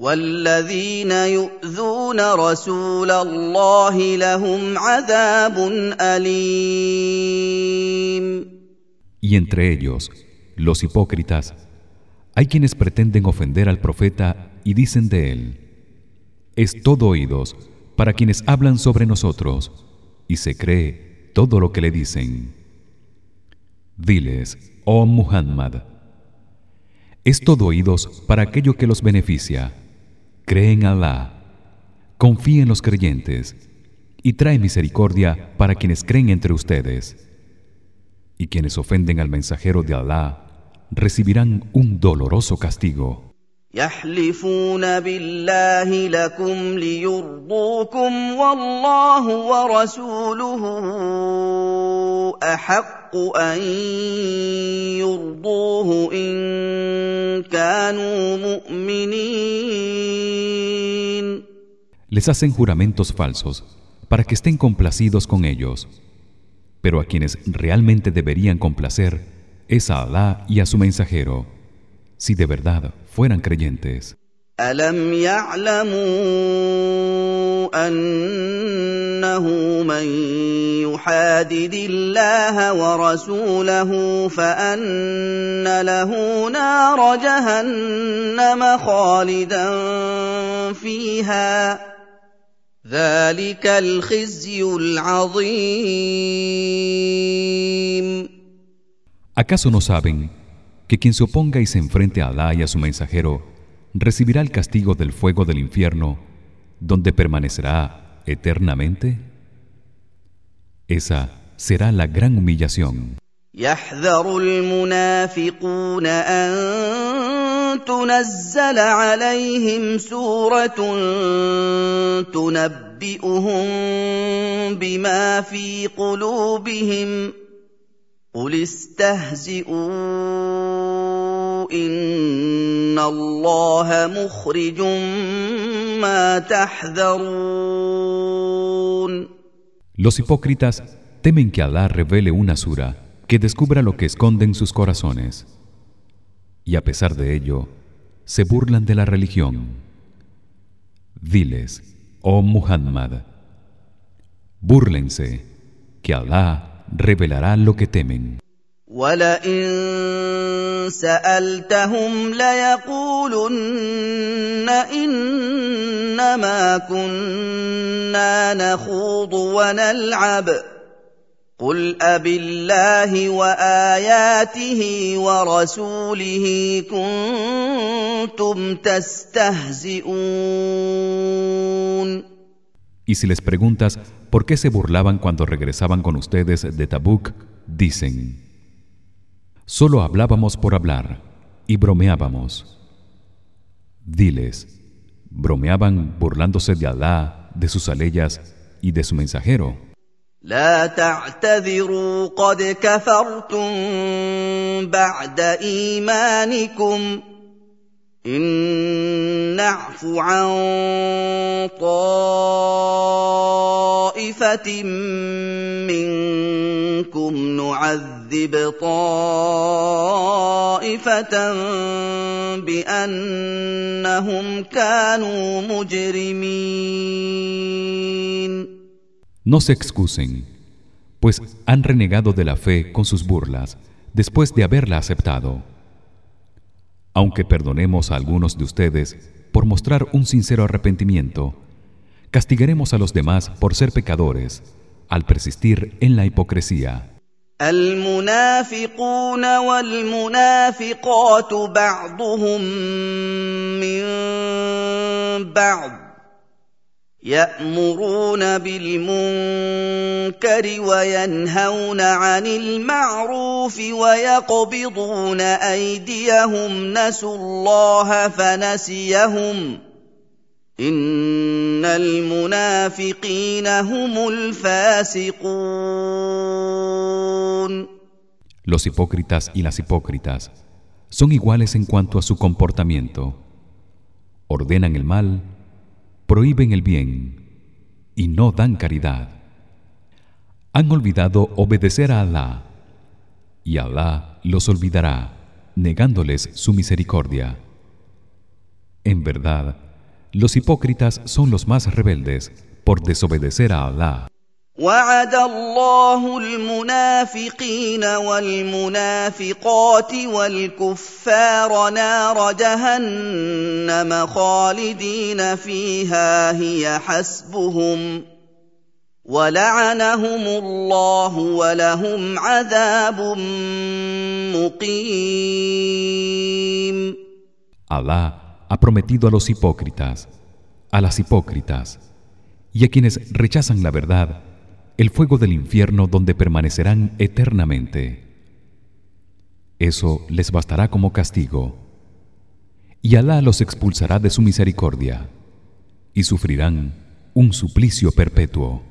والذين يؤذون رسول الله لهم عذاب أليم Y entre ellos, los hipócritas, hay quienes pretenden ofender al profeta y dicen de él: Es todo oídos para quienes hablan sobre nosotros y se cree todo lo que le dicen. Diles, oh Muhammad, es todo oídos para aquello que los beneficia cree en Alá confía en los creyentes y trae misericordia para quienes creen entre ustedes y quienes ofenden al mensajero de Alá recibirán un doloroso castigo يحلفون بالله لكم ليرضوكم والله ورسوله احق ان يرضوه ان كانوا مؤمنين Les hacen juramentos falsos para que estén complacidos con ellos pero a quienes realmente deberían complacer es a Alá y a su mensajero si de verdad fueran creyentes. ألم يعلموا أنه من يحادد الله ورسوله فأن له نار جهنم خالدا فيها ذلك الخزي العظيم ¿Acaso no saben que quien se oponga y se enfrente a Alá y a su mensajero recibirá el castigo del fuego del infierno donde permanecerá eternamente esa será la gran humillación يحذر المنافقون أن تنزل عليهم سورة تنبئهم بما في قلوبهم قل استهزئوا إن الله مخرج ما تحذرون. Los hipócritas temen que Alá revele una sura que descubra lo que esconden sus corazones. Y a pesar de ello, se burlan de la religión. Diles, oh Muhammad, búrlense, que Alá revelará lo que temen. ولئن سالتهم ليقولن انما كنا نخوض ونلعب قل أبالله وآياته ورسوله كنتم تستهزئون Y si les preguntas por qué se burlaban cuando regresaban con ustedes de Tabuk, dicen: Solo hablábamos por hablar y bromeábamos. Diles: bromeaban burlándose de Alá, de sus aleyas y de su mensajero. لا تعتذروا قد كفرتم بعد إيمانكم. إن نعف عن طائفة منكم نعذب طائفة بأنهم كانوا مجرمين. No se excusen, pues han renegado de la fe con sus burlas después de haberla aceptado. Aunque perdonemos a algunos de ustedes por mostrar un sincero arrepentimiento, castigaremos a los demás por ser pecadores al persistir en la hipocresía. يامرون بالمنكر وينهون عن المعروف ويقبضون ايديهم نسوا الله فنسيهم ان المنافقين هم الفاسقون Los hipócritas y las hipócritas son iguales en cuanto a su comportamiento. Ordenan el mal prohíben el bien y no dan caridad. Han olvidado obedecer a Alá y Alá los olvidará negándoles su misericordia. En verdad, los hipócritas son los más rebeldes por desobedecer a Alá. وعد الله المنافقين والمنافقات والكفار نار جهنم خالدين فيها هي حسبهم. ولعنهم الله ولهم عذاب مقيم. Allah ha prometido a los hipócritas, a las hipócritas y a quienes rechazan la verdad el fuego del infierno donde permanecerán eternamente. Eso les bastará como castigo. Y Alá los expulsará de su misericordia y sufrirán un suplicio perpetuo.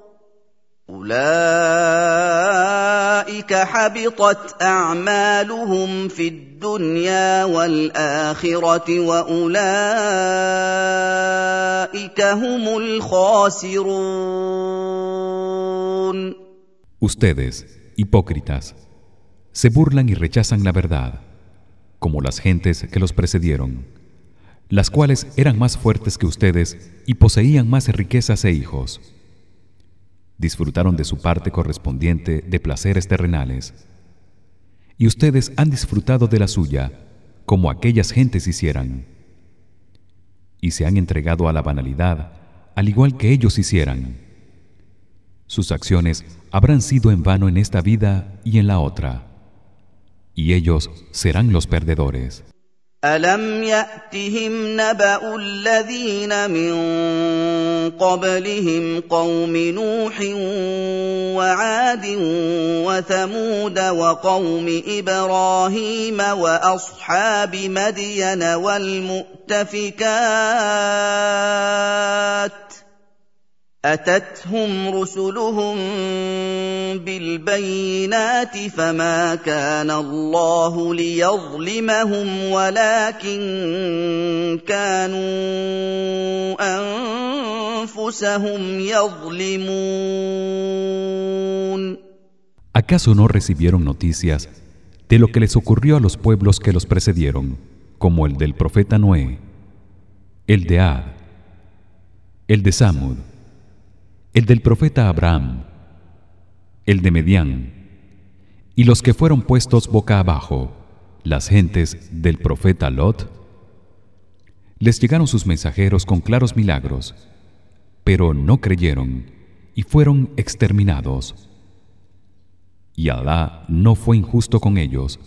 اولئك حبطت اعمالهم في الدنيا والاخره واولئك هم الخاسرون Ustedes, hipócritas, se burlan y rechazan la verdad, como las gentes que los precedieron, las cuales eran más fuertes que ustedes y poseían más riquezas e hijos. Disfrutaron de su parte correspondiente de placeres terrenales. Y ustedes han disfrutado de la suya, como aquellas gentes hicieran. Y se han entregado a la banalidad, al igual que ellos hicieran sus acciones habrán sido en vano en esta vida y en la otra y ellos serán los perdedores الم ياتهم نبا الذين من قبلهم قوم نوح وعاد وثمود وقوم إبراهيم واصحاب مدين والمؤتفكات اتتهم رسلهم بالبينات فما كان الله ليظلمهم ولكن كانوا انفسهم يظلمون ¿Acaso no recibieron noticias de lo que les ocurrió a los pueblos que los precedieron, como el del profeta Noé, el de Ad, el de Samud, El del profeta Abraham, el de Medián, y los que fueron puestos boca abajo, las gentes del profeta Lot, les llegaron sus mensajeros con claros milagros, pero no creyeron y fueron exterminados. Y Alá no fue injusto con ellos,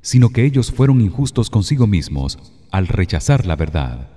sino que ellos fueron injustos consigo mismos al rechazar la verdad.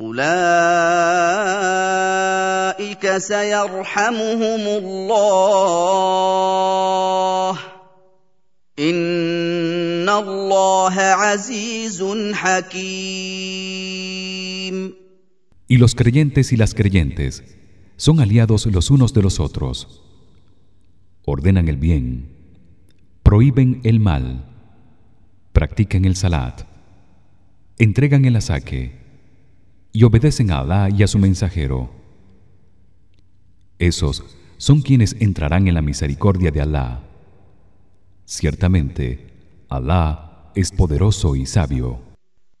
اولئك سيرحمهم الله ان الله عزيز حكيم Y los creyentes y las creyentes son aliados los unos de los otros. Ordenan el bien, prohíben el mal, practican el salat, entregan el asaque y obedecen a Alá y a su mensajero. Esos son quienes entrarán en la misericordia de Alá. Ciertamente, Alá es poderoso y sabio.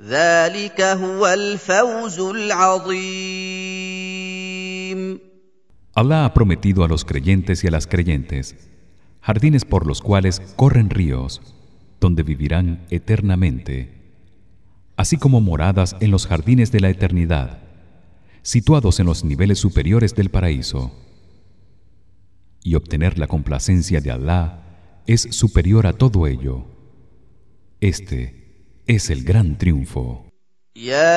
ذلك هو الفوز العظيم Allah ha prometido a los creyentes y a las creyentes jardines por los cuales corren ríos donde vivirán eternamente así como moradas en los jardines de la eternidad situados en los niveles superiores del paraíso y obtener la complacencia de Allah es superior a todo ello este es el gran triunfo يا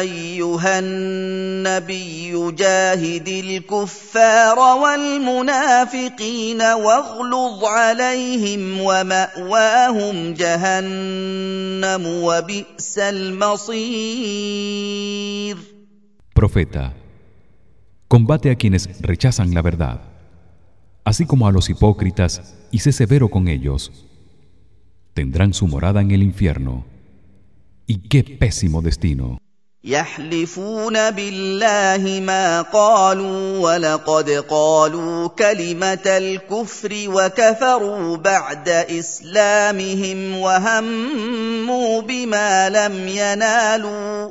ايها النبي جاهد الكفار والمنافقين واغلظ عليهم وماواهم جهنم وبئس المصير Profeta combate a quienes rechazan la verdad así como a los hipócritas y sé severo con ellos tendrán su morada en el infierno y qué pésimo destino يحلفون بالله ما قالوا ولقد قالوا كلمه الكفر وكفروا بعد اسلامهم وهموا بما لم ينالوا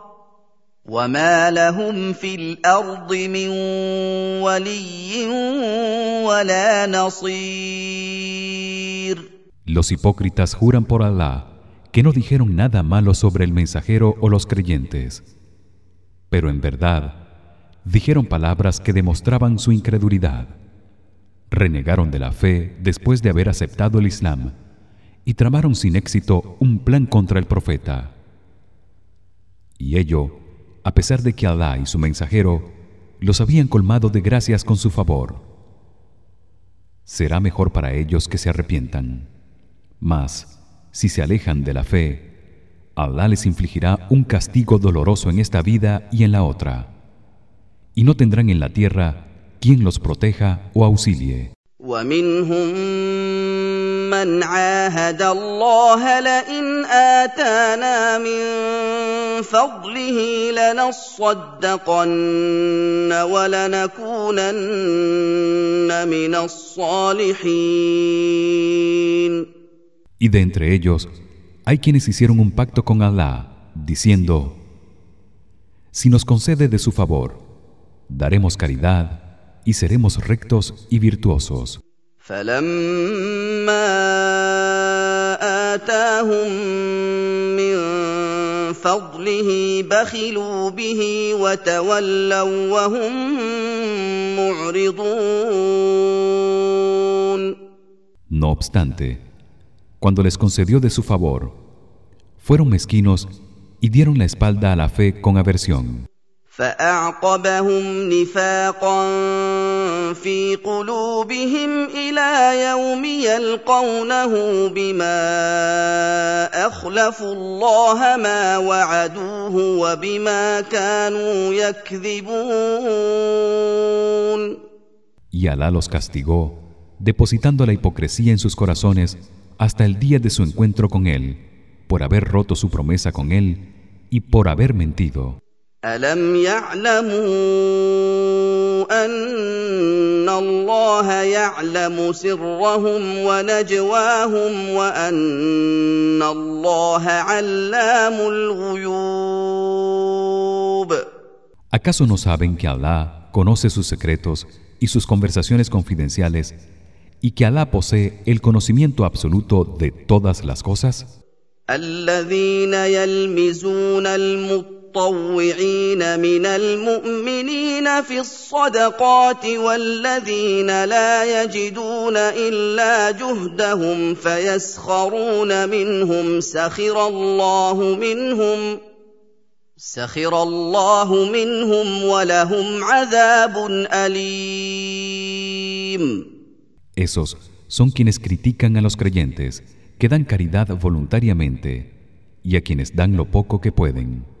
وما لهم في الارض من ولي ولا نصير Los hipócritas juran por Alá que no dijeron nada malo sobre el mensajero o los creyentes. Pero en verdad dijeron palabras que demostraban su incredulidad renegaron de la fe después de haber aceptado el Islam y tramaron sin éxito un plan contra el profeta y ello a pesar de que Alá y su mensajero los habían colmado de gracias con su favor. Será mejor para ellos que se arrepientan mas si se alejan de la fe Alá les infligirá un castigo doloroso en esta vida y en la otra y no tendrán en la tierra quien los proteja o auxilie Y de entre ellos hay quienes hicieron un pacto con Alá diciendo Si nos concede de su favor daremos caridad y seremos rectos y virtuosos No obstante cuando les concedió de su favor fueron mezquinos y dieron la espalda a la fe con aversión فأعقبهم نفاقا في قلوبهم إلى يوم يلقونه بما أخلفوا الله ما وعدوه وبما كانوا يكذبون Y Alá los castigó depositando la hipocresía en sus corazones hasta el día de su encuentro con él por haber roto su promesa con él y por haber mentido. ألم يعلموا أن الله يعلم سرهم ونجواهم وأن الله علام الغيوب ¿Acaso no saben que Allah conoce sus secretos y sus conversaciones confidenciales y que Allah posee el conocimiento absoluto de todas las cosas? الذين يلمزون المطلوب المطوعين من المؤمنين في الصدقات والذين لا يجدون إلا جهدهم فيسخرون منهم سخر الله منهم سخر الله منهم ولهم عذاب أليم Esos son quienes critican a los creyentes que dan caridad voluntariamente y a quienes dan lo poco que pueden.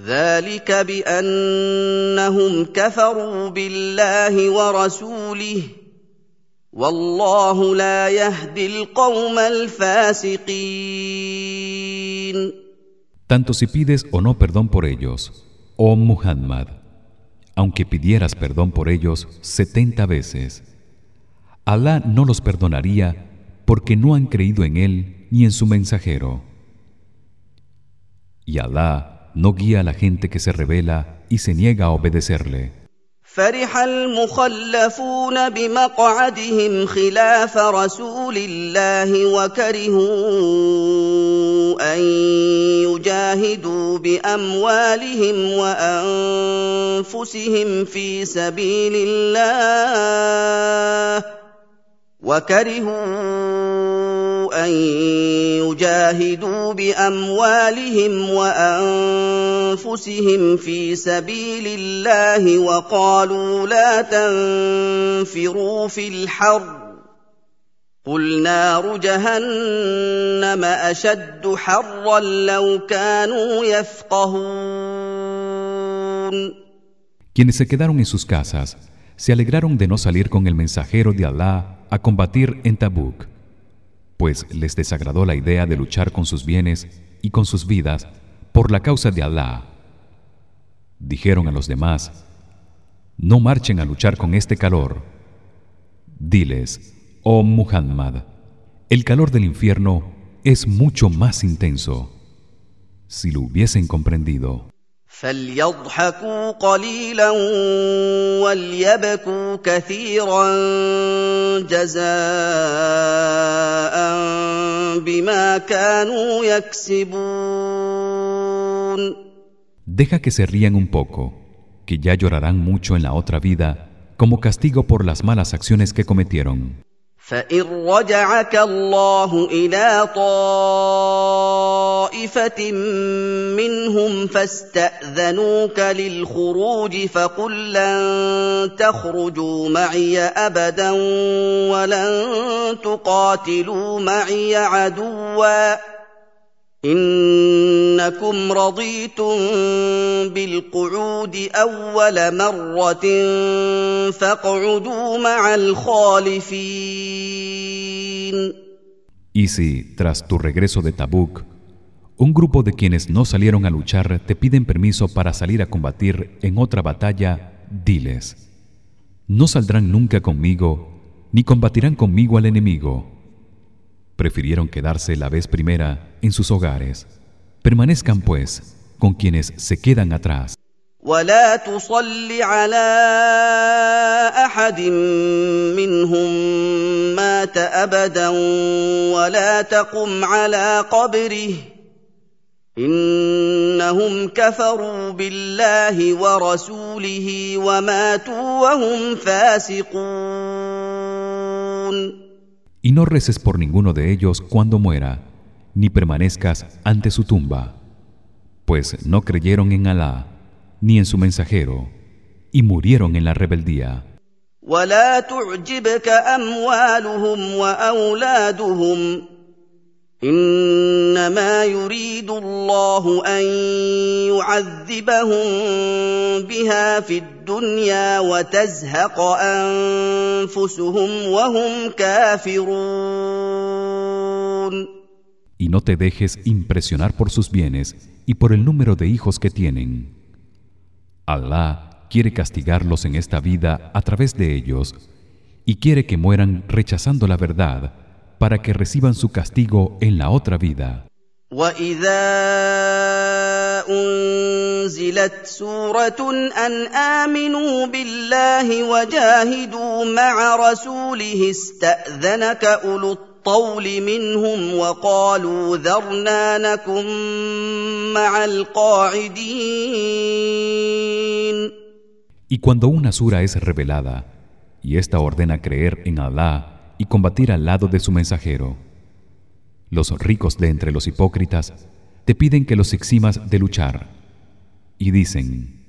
ذلك بانهم كفروا بالله ورسوله والله لا يهدي القوم الفاسقين Tanto si pides o no perdón por ellos, oh Muhammad, aunque pidieras perdón por ellos setenta veces, Alá no los perdonaría porque no han creído en él ni en su mensajero. Y Alá no guía a la gente que se revela y se niega a obedecerle. فرح المخلفون بمقعدهم خلاف رسول الله وكرهوا ان يجاهدوا باموالهم وانفسهم في سبيل الله وكرهوا أن يجاهدوا بأموالهم وأنفسهم في سبيل الله وقالوا لا تنفروا في الحر قل نار جهنم أشد حرا لو كانوا يفقهون. Quienes se quedaron en sus casas se alegraron de no salir con el mensajero de Allah a combatir en Tabuk, pues les desagradó la idea de luchar con sus bienes y con sus vidas por la causa de Allah. Dijeron a los demás: No marchen a luchar con este calor. Diles: oh Muhammad el calor del infierno es mucho más intenso si lo hubiesen comprendido فليضحكوا قليلا وليبكوا كثيرا جزاء بما كانوا يكسبون Deja que se rían un poco, que ya llorarán mucho en la otra vida como castigo por las malas acciones que cometieron. فان رجعك الله إلى طائفه منهم فاستاذنوك للخروج فقل لن تخرجوا معي ابدا ولن تقاتلوا معي عدوا انكم رضيتم بالقعود اول مره فاقعدوا مع الخالفين Y si, tras tu regreso de Tabuk, un grupo de quienes no salieron a luchar te piden permiso para salir a combatir en otra batalla, diles: No saldrán nunca conmigo ni combatirán conmigo al enemigo prefirieron quedarse la vez primera en sus hogares permanezcan pues con quienes se quedan atrás ولا تصل على احد منهم مات ابدا ولا تقم على قبره انهم كفروا بالله ورسوله وماتوا وهم فاسقون y no reces por ninguno de ellos cuando muera ni permanezcas ante su tumba. Pues no creyeron en Alá ni en su mensajero y murieron en la rebeldía انما يريد الله ان يعذبهم بها في الدنيا وتزهق انفسهم وهم كافرون Y no te dejes impresionar por sus bienes y por el número de hijos que tienen. Allah quiere castigarlos en esta vida a través de ellos y quiere que mueran rechazando la verdad para que reciban su castigo en la otra vida. واذا انزلت سوره ان امنوا بالله وجاهدوا مع رسوله استاذنك اولو الطول منهم وقالوا ذرنا نكن مع القاعدين Y cuando una sura es revelada y esta ordena creer en Allah y combatir al lado de su mensajero. Los ricos de entre los hipócritas te piden que los eximas de luchar y dicen: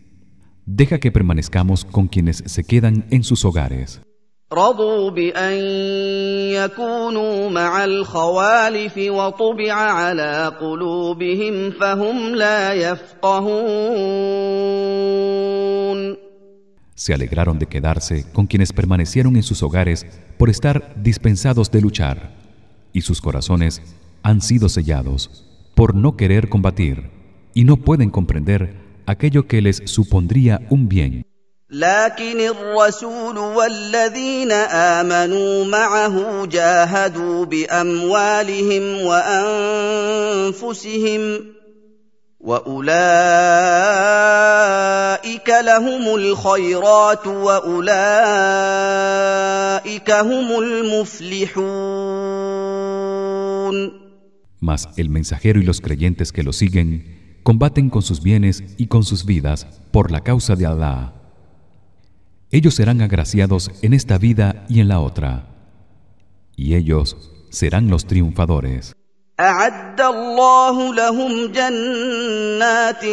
Deja que permanezcamos con quienes se quedan en sus hogares. Se alegraron de quedarse con quienes permanecieron en sus hogares por estar dispensados de luchar y sus corazones han sido sellados por no querer combatir y no pueden comprender aquello que les supondría un bien واولئك لهم الخيرات واولئك هم المفلحون Mas el mensajero y los creyentes que lo siguen combaten con sus bienes y con sus vidas por la causa de Allah. Ellos serán agraciados en esta vida y en la otra, y ellos serán los triunfadores. اعد الله لهم جنات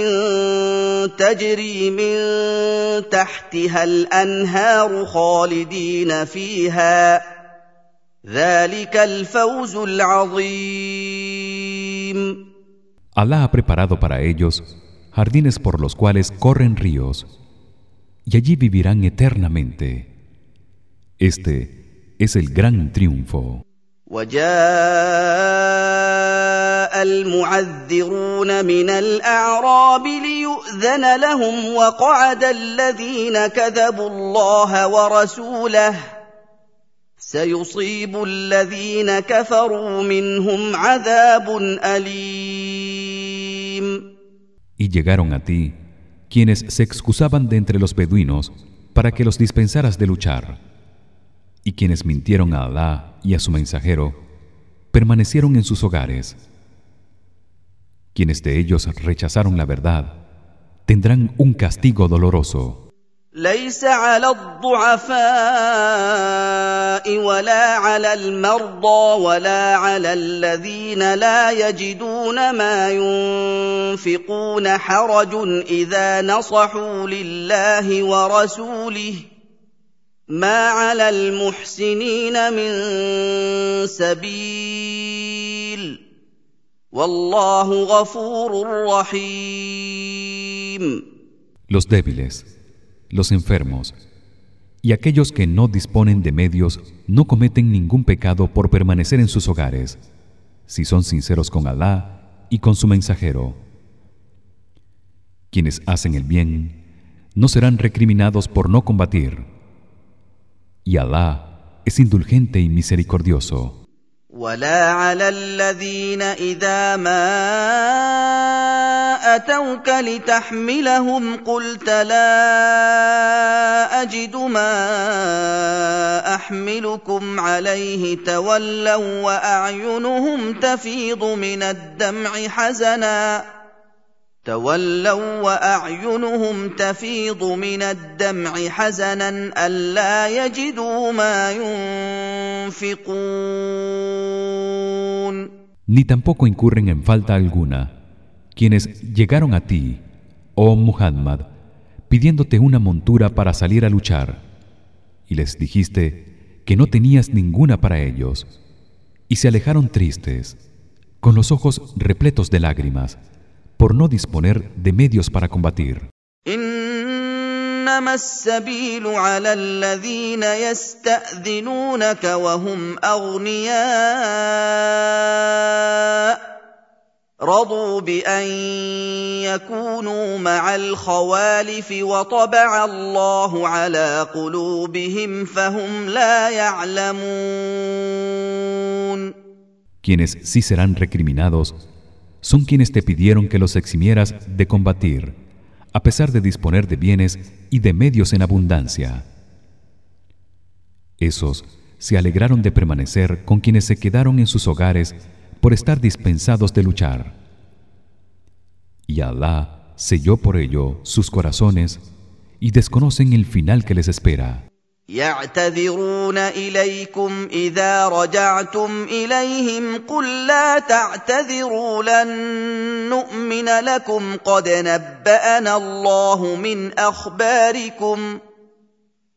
تجري من تحتها الانهار خالدين فيها ذلك الفوز العظيم Allah ha preparado para ellos jardines por los cuales corren ríos y allí vivirán eternamente este es el gran triunfo وجاء المعذرون من الأعراب ليؤذن لهم وقعد الذين كذبوا الله ورسوله. سيصيب الذين كفروا منهم عذاب أليم. Y llegaron a ti quienes se excusaban de entre los beduinos para que los dispensaras de luchar. y quienes mintieron a Alá y a su mensajero permanecieron en sus hogares quienes de ellos rechazaron la verdad tendrán un castigo doloroso ليس على الضعفاء ولا على المرضى ولا على الذين لا يجدون ما ينفقون حرج اذا نصحوا لله ورسوله ما على المحسنين من سبيل والله غفور رحيم Los débiles los enfermos y aquellos que no disponen de medios no cometen ningún pecado por permanecer en sus hogares si son sinceros con Alá y con su mensajero quienes hacen el bien no serán recriminados por no combatir Y Alá es indulgente y misericordioso. ولا على الذين اذا ما اتوك لتحملهم قلت لا اجد ما احملكم عليه تولوا واعينهم تفيض من الدمع حزنا تولوا واعينهم تفيض من الدمع حزنا الا يجدوا ما ينفقون Ni tampoco incurren en falta alguna quienes llegaron a ti, oh Muhammad, pidiéndote una montura para salir a luchar, y les dijiste que no tenías ninguna para ellos, y se alejaron tristes, con los ojos repletos de lágrimas. por no disponer de medios para combatir. انما السبيل على الذين يستاذنونك وهم اغنياء رضوا بان يكونوا مع الخوالف وطبع الله على قلوبهم فهم لا يعلمون Quienes sí serán recriminados son quienes te pidieron que los eximieras de combatir a pesar de disponer de bienes y de medios en abundancia. Esos se alegraron de permanecer con quienes se quedaron en sus hogares por estar dispensados de luchar. Y Alá selló por ello sus corazones y desconocen el final que les espera يعتذرون إليكم إذا رجعتم إليهم قل لا تعتذروا لن نؤمن لكم قد نبأنا الله من أخباركم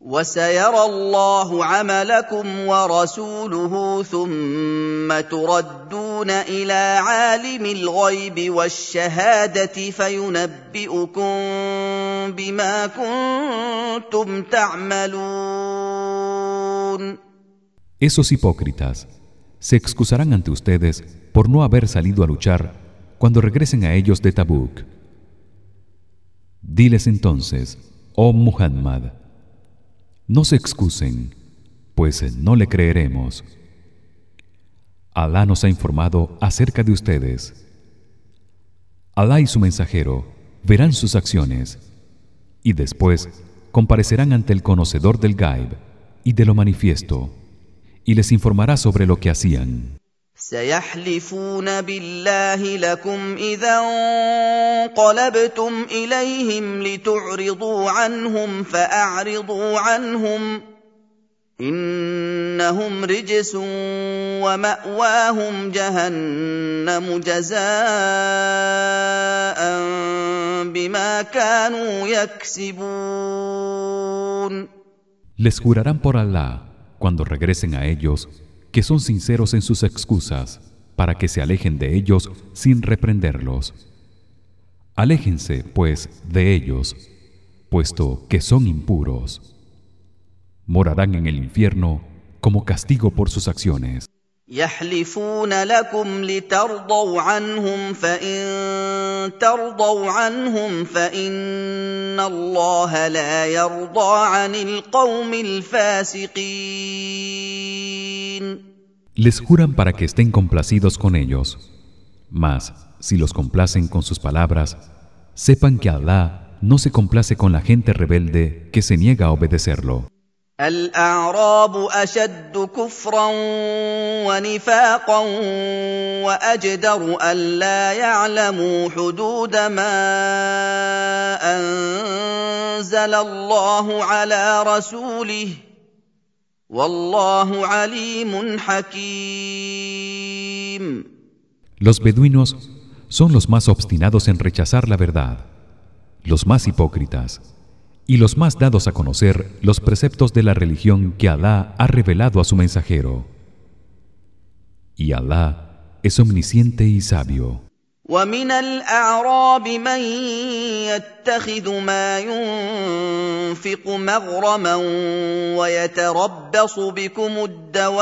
وسيرى الله عملكم ورسوله ثم تردون الى عالم الغيب والشهاده فينبئكم بما كنتم تعملون Esos hipócritas se excusarán ante ustedes por no haber salido a luchar cuando regresen a ellos de Tabuk. Diles entonces, oh Muhammad, no se excusen pues no le creeremos. Alá nos ha informado acerca de ustedes. Alá y su mensajero verán sus acciones y después comparecerán ante el conocedor del gaib y de lo manifiesto y les informará sobre lo que hacían سيحلفون بالله لكم إذا انقلبتم إليهم لتعرضوا عنهم فأعرضوا عنهم إنهم رجس ومأواهم جهنم جزاء بما كانوا يكسبون. Les jurarán por Allah cuando regresen a ellos que son sinceros en sus excusas para que se alejen de ellos sin reprenderlos. Aléjense pues de ellos puesto que son impuros. Morarán en el infierno como castigo por sus acciones يحلفون لكم لترضوا عنهم فان ترضوا عنهم فان الله لا يرضى عن القوم الفاسقين Les juran para que estén complacidos con ellos. Mas si los complacen con sus palabras, sepan que Allah no se complace con la gente rebelde que se niega a obedecerlo. الأعراب أشد كفرا ونفاقا وأجدر الا يعلموا حدود ما أنزل الله على رسوله والله عليم حكيم. Los beduinos son los más obstinados en rechazar la verdad, los más hipócritas y los más dados a conocer los preceptos de la religión que Alá ha revelado a su mensajero. Y Alá es omnisciente y sabio. ومن الاعراب من يتخذ ما ينفق مغرما ويتربص بكم الدوائر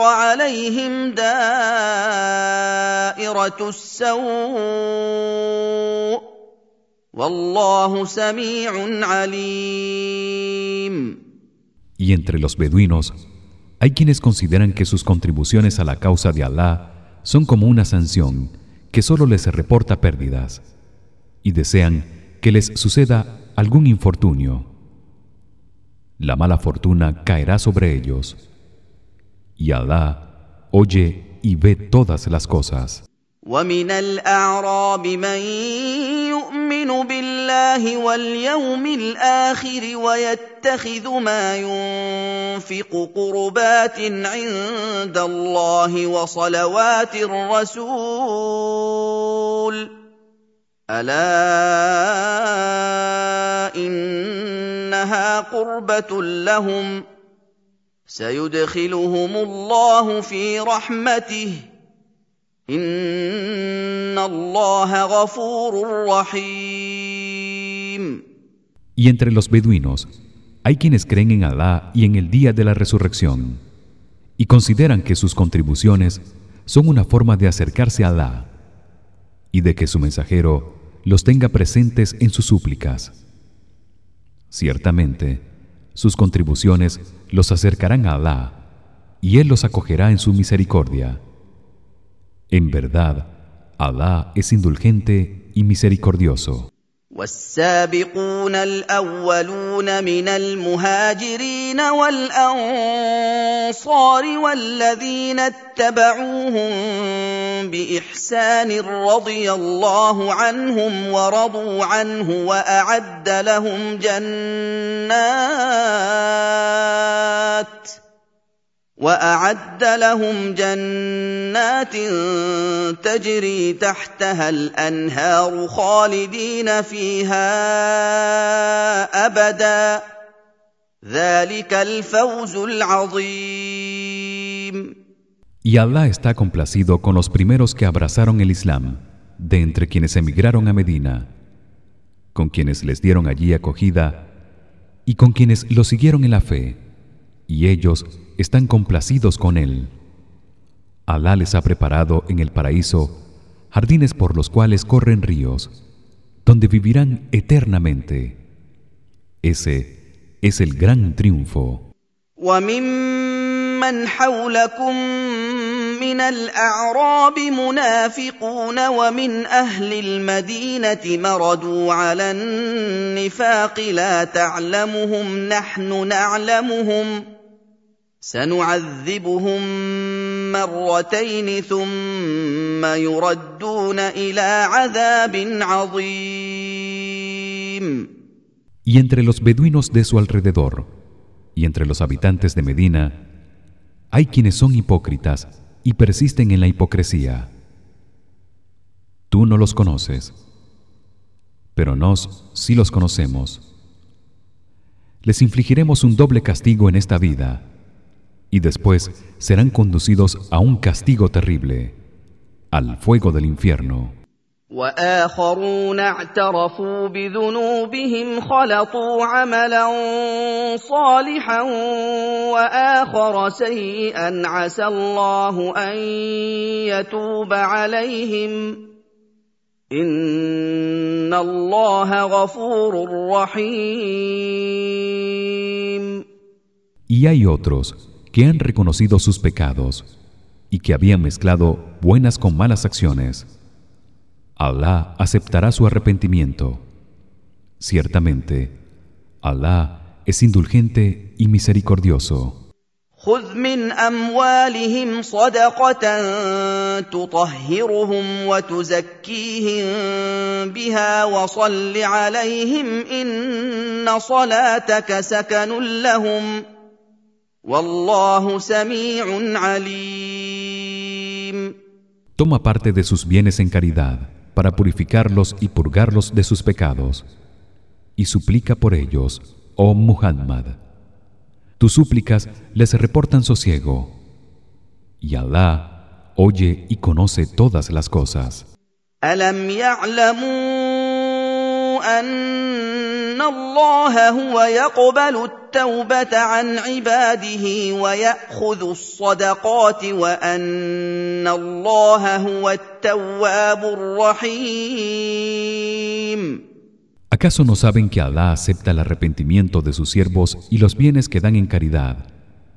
عليهم دائره السوء والله سميع عليم Y entre los beduinos hay quienes consideran que sus contribuciones a la causa de Alá son como una sanción que solo les reporta pérdidas y desean que les suceda algún infortunio. La mala fortuna caerá sobre ellos y Alá oye y ve todas las cosas ومن الاعراب من يؤمن بالله واليوم الآخر ويتخذ ما ينفق قربات عند الله وصلوات الرسول الا انها قربه لهم سيدخلهم الله في رحمته Y entre los beduinos hay quienes creen en Alá y en el día de la resurrección y consideran que sus contribuciones son una forma de acercarse a Alá y de que su mensajero los tenga presentes en sus súplicas. Ciertamente, sus contribuciones los acercarán a Alá y él los acogerá en su misericordia. En verdad, Allah es indulgente y misericordioso. والسابقون الأولون من المهاجرين والأنصار والذين اتبعوهم بإحسان رضي الله عنهم ورضوا عنه وأعد لهم جنات واعد لهم جنات تجري تحتها الانهار خالدين فيها ابدا ذلك الفوز العظيم Y Allah está complacido con los primeros que abrazaron el Islam de entre quienes emigraron a Medina con quienes les dieron allí acogida y con quienes lo siguieron en la fe y ellos están complacidos con él. Alá les ha preparado en el paraíso jardines por los cuales corren ríos, donde vivirán eternamente. Ese es el gran triunfo. وممن حولكم من الاعراب منافقون ومن اهل المدينه مردوا على النفاق لا تعلمهم نحن نعلمهم سنعذبهم مرتين ثم يردون الى عذاب عظيم Y entre los beduinos de su alrededor y entre los habitantes de Medina hay quienes son hipócritas y persisten en la hipocresía. Tú no los conoces, pero nos sí los conocemos. Les infligiremos un doble castigo en esta vida y después serán conducidos a un castigo terrible, al fuego del infierno. واخرون اعترفوا بذنوبهم خلطوا عملا صالحا واخر سيئا عسى الله ان يتوب عليهم ان الله غفور رحيم Y hay otros que han reconocido sus pecados y que habían mezclado buenas con malas acciones. Allah aceptará su arrepentimiento. Ciertamente, Allah es indulgente y misericordioso. خذ من اموالهم صدقه تطهرهم وتزكيهم بها وصل عليهم ان صلاتك سكن لهم والله سميع عليم Toma parte de sus bienes en caridad para purificarlos y purgarlos de sus pecados y suplica por ellos, oh Muhammad. Tus súplicas les reportan sosiego y Allah oye y conoce todas las cosas. Alam أن الله هو يقبل التوبة عن عباده ويأخذ الصدقات وأن الله هو التواب الرحيم ¿Acaso no saben que Allah acepta el arrepentimiento de sus siervos y los bienes que dan en caridad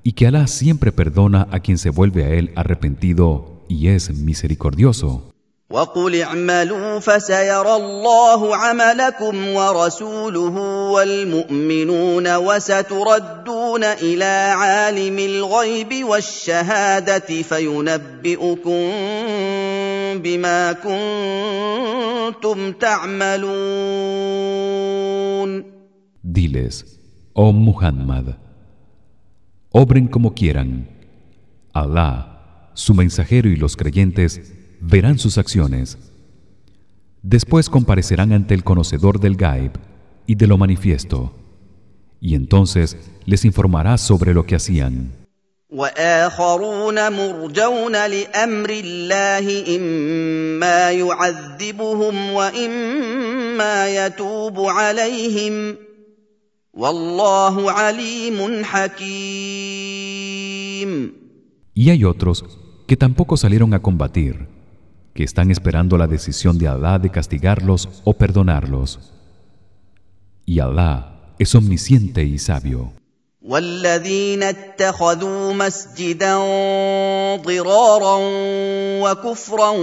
y que Allah siempre perdona a quien se vuelve a él arrepentido y es misericordioso? وقل اعملوا فسيرى الله عملكم ورسوله والمؤمنون وستردون إلى عالم الغيب والشهادة فينبئكم بما كنتم تعملون Diles, oh Muhammad, obren como quieran. Allah, su mensajero y los creyentes verán sus acciones. Después comparecerán ante el conocedor del Gaib y de lo manifiesto, y entonces les informará sobre lo que hacían. Y hay otros que tampoco salieron a combatir que están esperando la decisión de Allah de castigarlos o perdonarlos. Y Allah es omnisciente y sabio. والذين اتخذوا مسجدا ضرارا وكفرا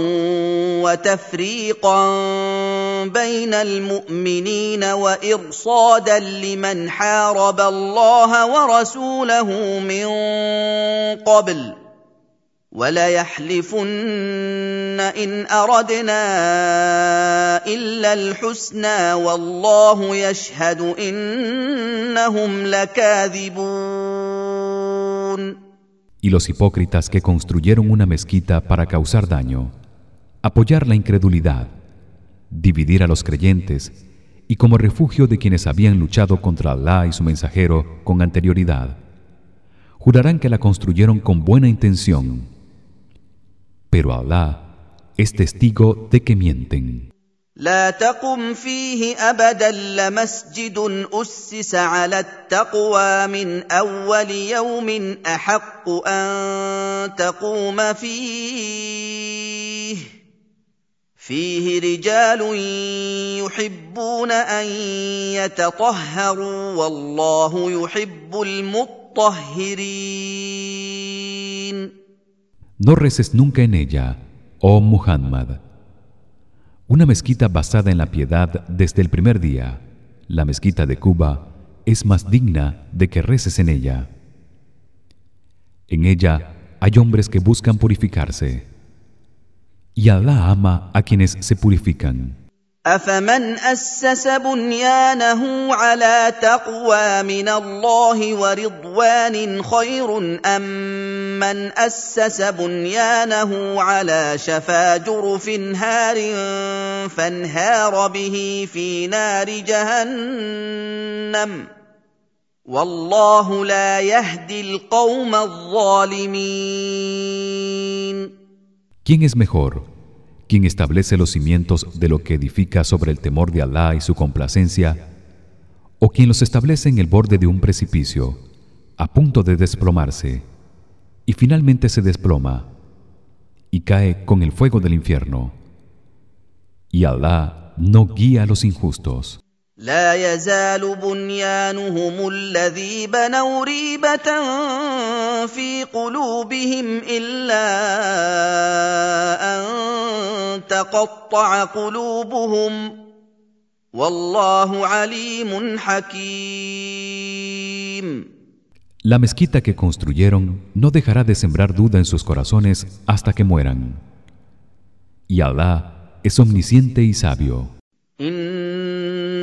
وتفريقا بين المؤمنين وارصادا لمن حارب الله ورسوله من قبل وليحلفن ان اردنا الا الحسنى والله يشهد انهم لكاذبون Y los hipócritas que construyeron una mezquita para causar daño, apoyar la incredulidad, dividir a los creyentes y como refugio de quienes habían luchado contra Allah y su mensajero con anterioridad, jurarán que la construyeron con buena intención. Pero Allah es testigo de que mienten. لا تقم فيه أبدا لمسجد أسس على التقوى من أول يوم أحق أن تقوم فيه فيه رجال يحبون أن يتطهروا والله يحب المطهرين No reces nunca en ella, oh Muhammad. Una mezquita basada en la piedad desde el primer día, la mezquita de Cuba, es más digna de que reces en ella. En ella hay hombres que buscan purificarse. Y Allah ama a quienes se purifican. أفمن أسس بنيانه على تقوى من الله ورضوان خير أم من أسس بنيانه على شفا جرف هار فانهار به في نار جهنم والله لا يهدي القوم الظالمين ¿Quién es mejor? Quien establece los cimientos de lo que edifica sobre el temor de Alá y su complacencia o quien los establece en el borde de un precipicio a punto de desplomarse y finalmente se desploma y cae con el fuego del infierno y Alá no guía a los injustos لا يزال بنيانهم الذي بنوا ريبة في قلوبهم إلا أن تقطع قلوبهم والله عليم حكيم La mezquita que construyeron no dejará de sembrar duda en sus corazones hasta que mueran. Y Alá es omnisciente y sabio.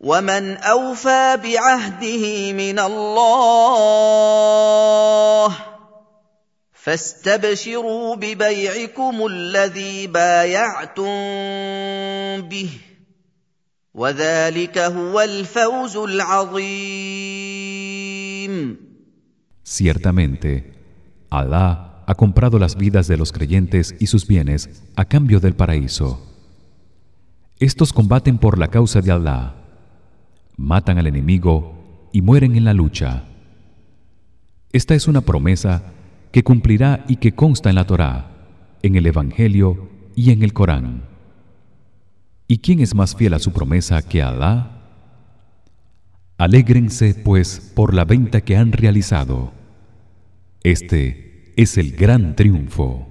ومن اوفى بعهده من الله فاستبشروا ببيعكم الذي بايعتم به وذلك هو الفوز العظيم Ciertamente, Alá ha comprado las vidas de los creyentes y sus bienes a cambio del paraíso. Estos combaten por la causa de Allah matan al enemigo y mueren en la lucha. Esta es una promesa que cumplirá y que consta en la Torá, en el evangelio y en el Corán. ¿Y quién es más fiel a su promesa que Alá? Alégrense pues por la venta que han realizado. Este es el gran triunfo.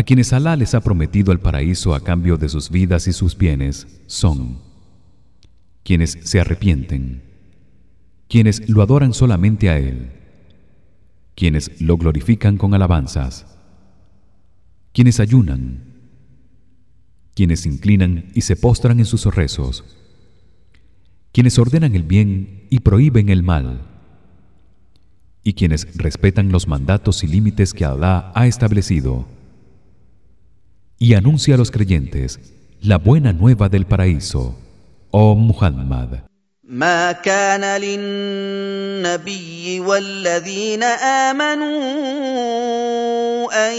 a quienes Alá les ha prometido el paraíso a cambio de sus vidas y sus bienes son quienes se arrepienten quienes lo adoran solamente a él quienes lo glorifican con alabanzas quienes ayunan quienes inclinan y se postran en sus rezos quienes ordenan el bien y prohíben el mal y quienes respetan los mandatos y límites que Alá ha establecido y anuncia a los creyentes la buena nueva del paraíso oh Muhammad ما كان للنبي والذين آمنوا أن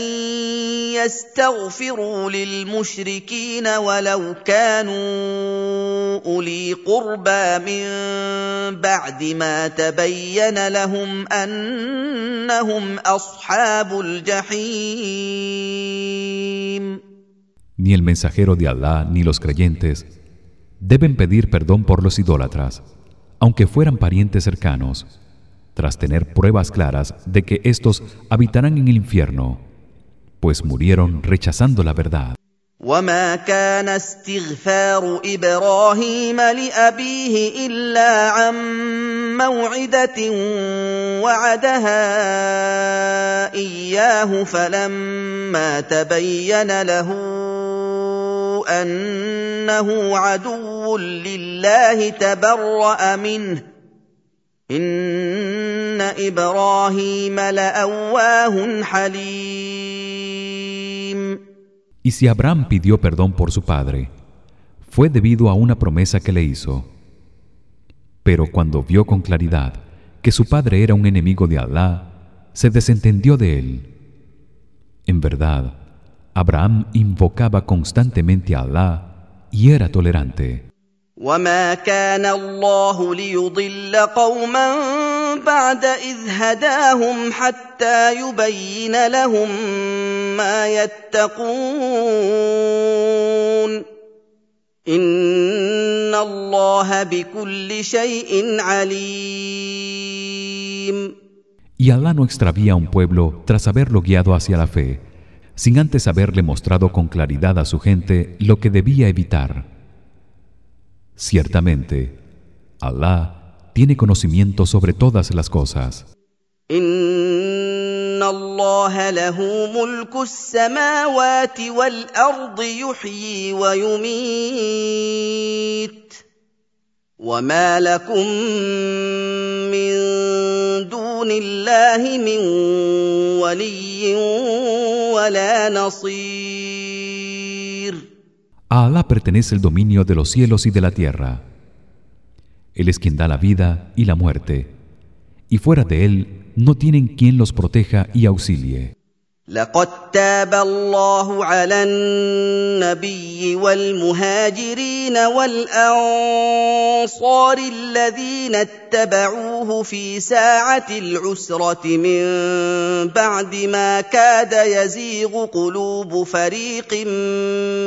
يستغفروا للمشركين ولو كانوا أولي قربى من بعد ما تبين لهم أنهم أصحاب الجحيم Ni el mensajero de Allah ni los creyentes deben pedir perdón por los idólatras, aunque fueran parientes cercanos, tras tener pruebas claras de que estos habitarán en el infierno, pues murieron rechazando la verdad. وما كان استغفار ابراهيم لابيه الا عن موعده وعدها اياه فلما تبين له انه عدو لله تبرا منه ان ابراهيم لاواه حليم Y si Abraham pidió perdón por su padre, fue debido a una promesa que le hizo. Pero cuando vio con claridad que su padre era un enemigo de Alá, se desentendió de él. En verdad, Abraham invocaba constantemente a Alá y era tolerante. وما كان الله ليضل قوما بعد اذ هداهم حتى يبين لهم ما يتقون ان الله بكل شيء عليم Y Allah no extravía a un pueblo tras haberlo guiado hacia la fe, sin antes haberle mostrado con claridad a su gente lo que debía evitar. Ciertamente, Allah tiene conocimiento sobre todas las cosas. وما لكم من دون الله من ولي ولا نصير A Allah pertenece el dominio de los cielos y de la tierra. Él es quien da la vida y la muerte, y fuera de él no tienen quien los proteja y auxilie. لقد تاب الله على النبي والمهاجرين والأنصار الذين اتبعوه في ساعة العسرة من بعد ما كاد يزيغ قلوب فريق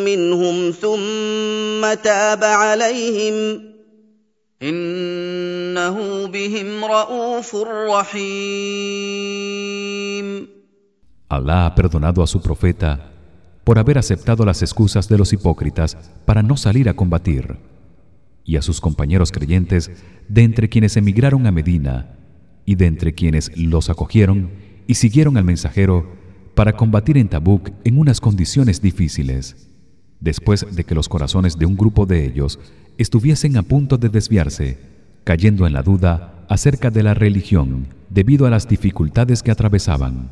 منهم ثم تاب عليهم إنه بهم رءوف رحيم Allah ha perdonado a su profeta por haber aceptado las excusas de los hipócritas para no salir a combatir. Y a sus compañeros creyentes de entre quienes emigraron a Medina y de entre quienes los acogieron y siguieron al mensajero para combatir en Tabuk en unas condiciones difíciles después de que los corazones de un grupo de ellos estuviesen a punto de desviarse cayendo en la duda acerca de la religión debido a las dificultades que atravesaban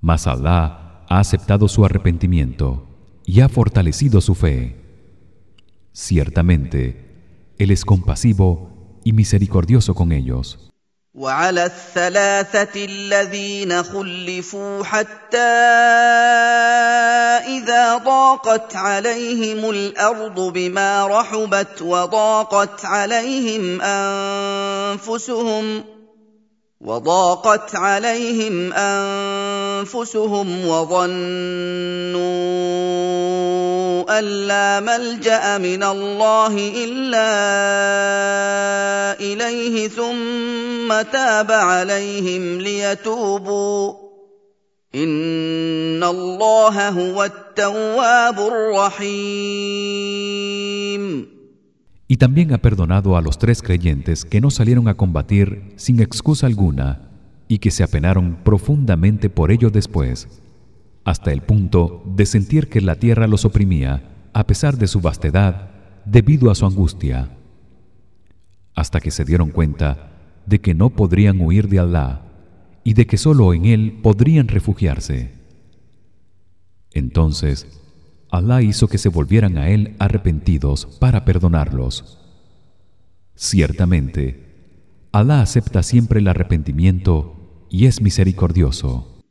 mas Allah ha aceptado su arrepentimiento y ha fortalecido su fe. Ciertamente, él es compasivo y misericordioso con ellos. وعلى الثلاثة الذين خلفوا حتى إذا ضاقت عليهم الأرض بما رحبت وضاقت عليهم أنفسهم ۖ وضاقت عليهم أنفسهم وظنوا أن لا ملجأ من الله إلا إليه ثم تاب عليهم ليتوبوا. إن الله هو التواب الرحيم. Y también ha perdonado a los tres creyentes que no salieron a combatir sin excusa alguna y que se apenaron profundamente por ello después, hasta el punto de sentir que la tierra los oprimía a pesar de su vastedad debido a su angustia, hasta que se dieron cuenta de que no podrían huir de Allah y de que solo en él podrían refugiarse. Entonces Allah hizo que se volvieran a él arrepentidos para perdonarlos. Ciertamente, Allah acepta siempre el arrepentimiento y es misericordioso.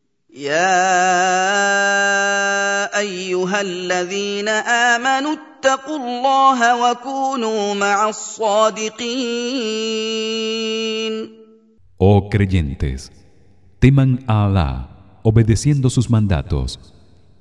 Oh creyentes, teman a Allah obedeciendo sus mandatos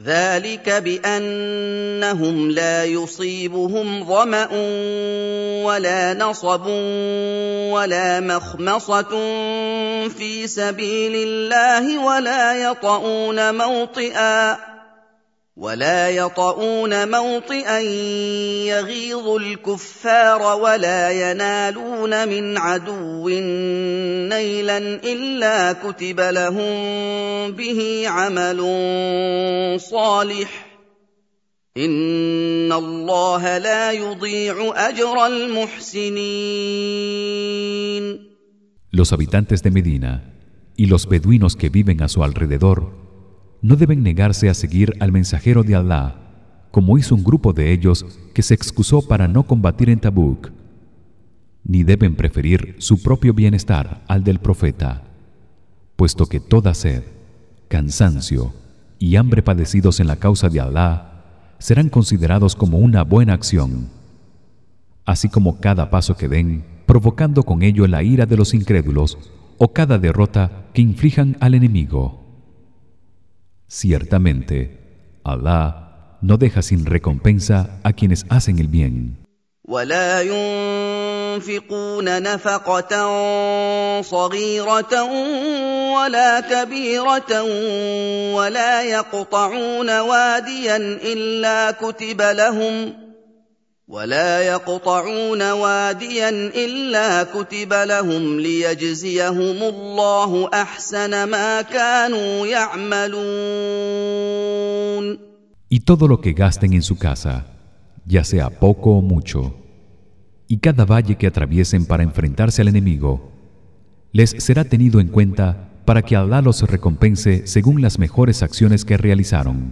ذلك بانهم لا يصيبهم ظما ولا نصب ولا مخمصه في سبيل الله ولا يطؤون موطئا ولا يطؤون موطئا يغيظ الكفار ولا ينالون من عدو نيلا إلا كتب لهم به عمل صالح. إن الله لا يضيع أجر المحسنين. Los habitantes de Medina y los beduinos que viven a su alrededor no deben negarse a seguir al mensajero de Allah como hizo un grupo de ellos que se excusó para no combatir en Tabuk ni deben preferir su propio bienestar al del profeta puesto que toda sed cansancio y hambre padecidos en la causa de Allah serán considerados como una buena acción así como cada paso que den provocando con ello la ira de los incrédulos o cada derrota que inflijan al enemigo ciertamente Allah no deja sin recompensa a quienes hacen el bien ولا ينفقون نفقة صغيرة ولا كبيرة ولا يقطعون واديا إلا كتب لهم ولا يقطعون واديا الا كتب لهم ليجزيهم الله احسن ما كانوا يعملون Y todo lo que gasten en su casa, ya sea poco o mucho, y cada valle que atraviesen para enfrentarse al enemigo, les será tenido en cuenta para que Allah los recompense según las mejores acciones que realizaron.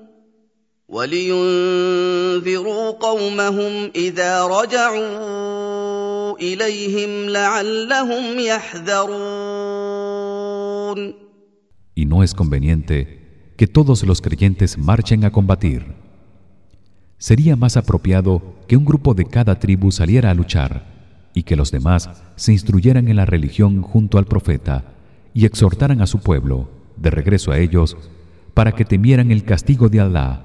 ولينذروا قومهم اذا رجعوا اليهم لعلهم يحذرون Y no es conveniente que todos los creyentes marchen a combatir. Sería más apropiado que un grupo de cada tribu saliera a luchar y que los demás se instruyeran en la religión junto al profeta y exhortaran a su pueblo de regreso a ellos para que temieran el castigo de Allah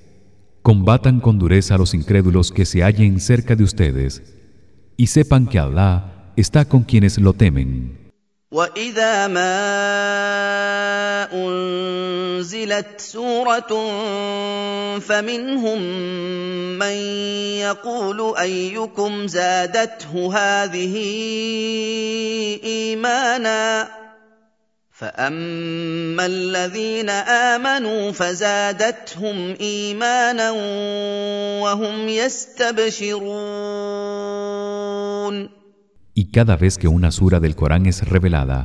combatan con dureza a los incrédulos que se hallen cerca de ustedes y sepan que Allah está con quienes lo temen. واذا ما انزلت سوره فمنهم من يقول ايكم زادته هذه ايمانا فاما الذين امنوا فزادتهم ايمانا وهم يستبشرون Y cada vez que una sura del Corán es revelada,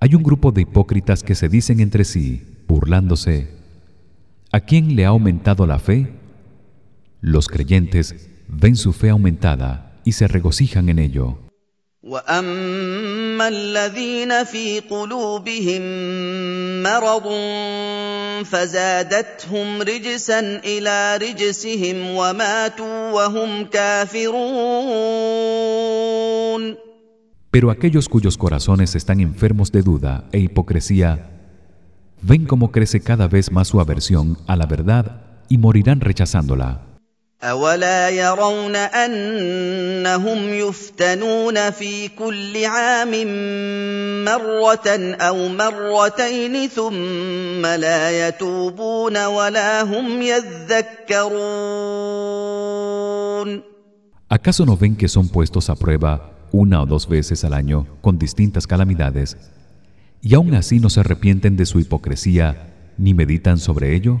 hay un grupo de hipócritas que se dicen entre sí, burlándose: ¿A quién le ha aumentado la fe? Los creyentes ven su fe aumentada y se regocijan en ello. واما الذين في قلوبهم مرض فزادتهم رجسا الى رجسهم وماتوا وهم كافرون Pero aquellos cuyos corazones están enfermos de duda e hipocresía ven cómo crece cada vez más su aversión a la verdad y morirán rechazándola. أولا يرون أنهم يفتنون في كل عام مرة أو مرتين ثم لا يتوبون ولا هم يذكرون ¿Acaso no ven que son puestos a prueba una o dos veces al año con distintas calamidades y aún así no se arrepienten de su hipocresía ni meditan sobre ello?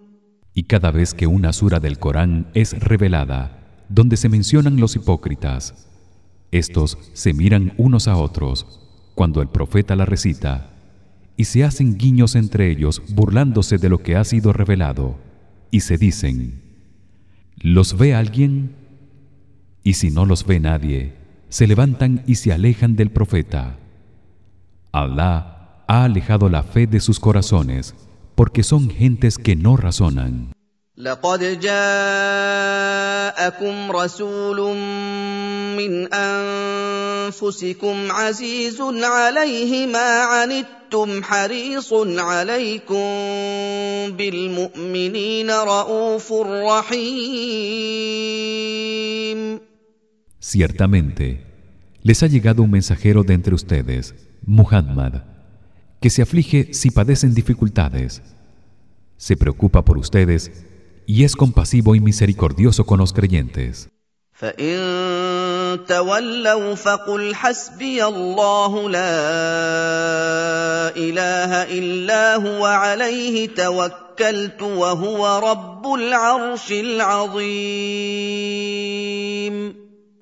Y cada vez que una sura del Corán es revelada, donde se mencionan los hipócritas, estos se miran unos a otros cuando el profeta la recita y se hacen guiños entre ellos burlándose de lo que ha sido revelado y se dicen ¿Los ve alguien? Y si no los ve nadie se levantan y se alejan del profeta Alá ha alejado la fe de sus corazones porque son gentes que no razonan لقد جاءكم رسول من انفسكم عزيز عليه ما عنتم حريص عليكم بالمؤمنين رءوف رحيم Ciertamente les ha llegado un mensajero de entre ustedes, Muhammad, que se aflige si padecen dificultades. Se preocupa por ustedes y es compasivo y misericordioso con los creyentes.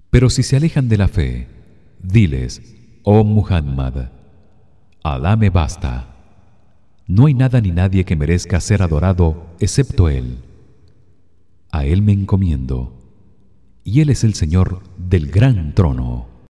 Pero si se alejan de la fe, diles, oh Muhammad, Alá me basta. No hay nada ni nadie que merezca ser adorado excepto él. A él me encomiendo, y él es el Señor del gran trono.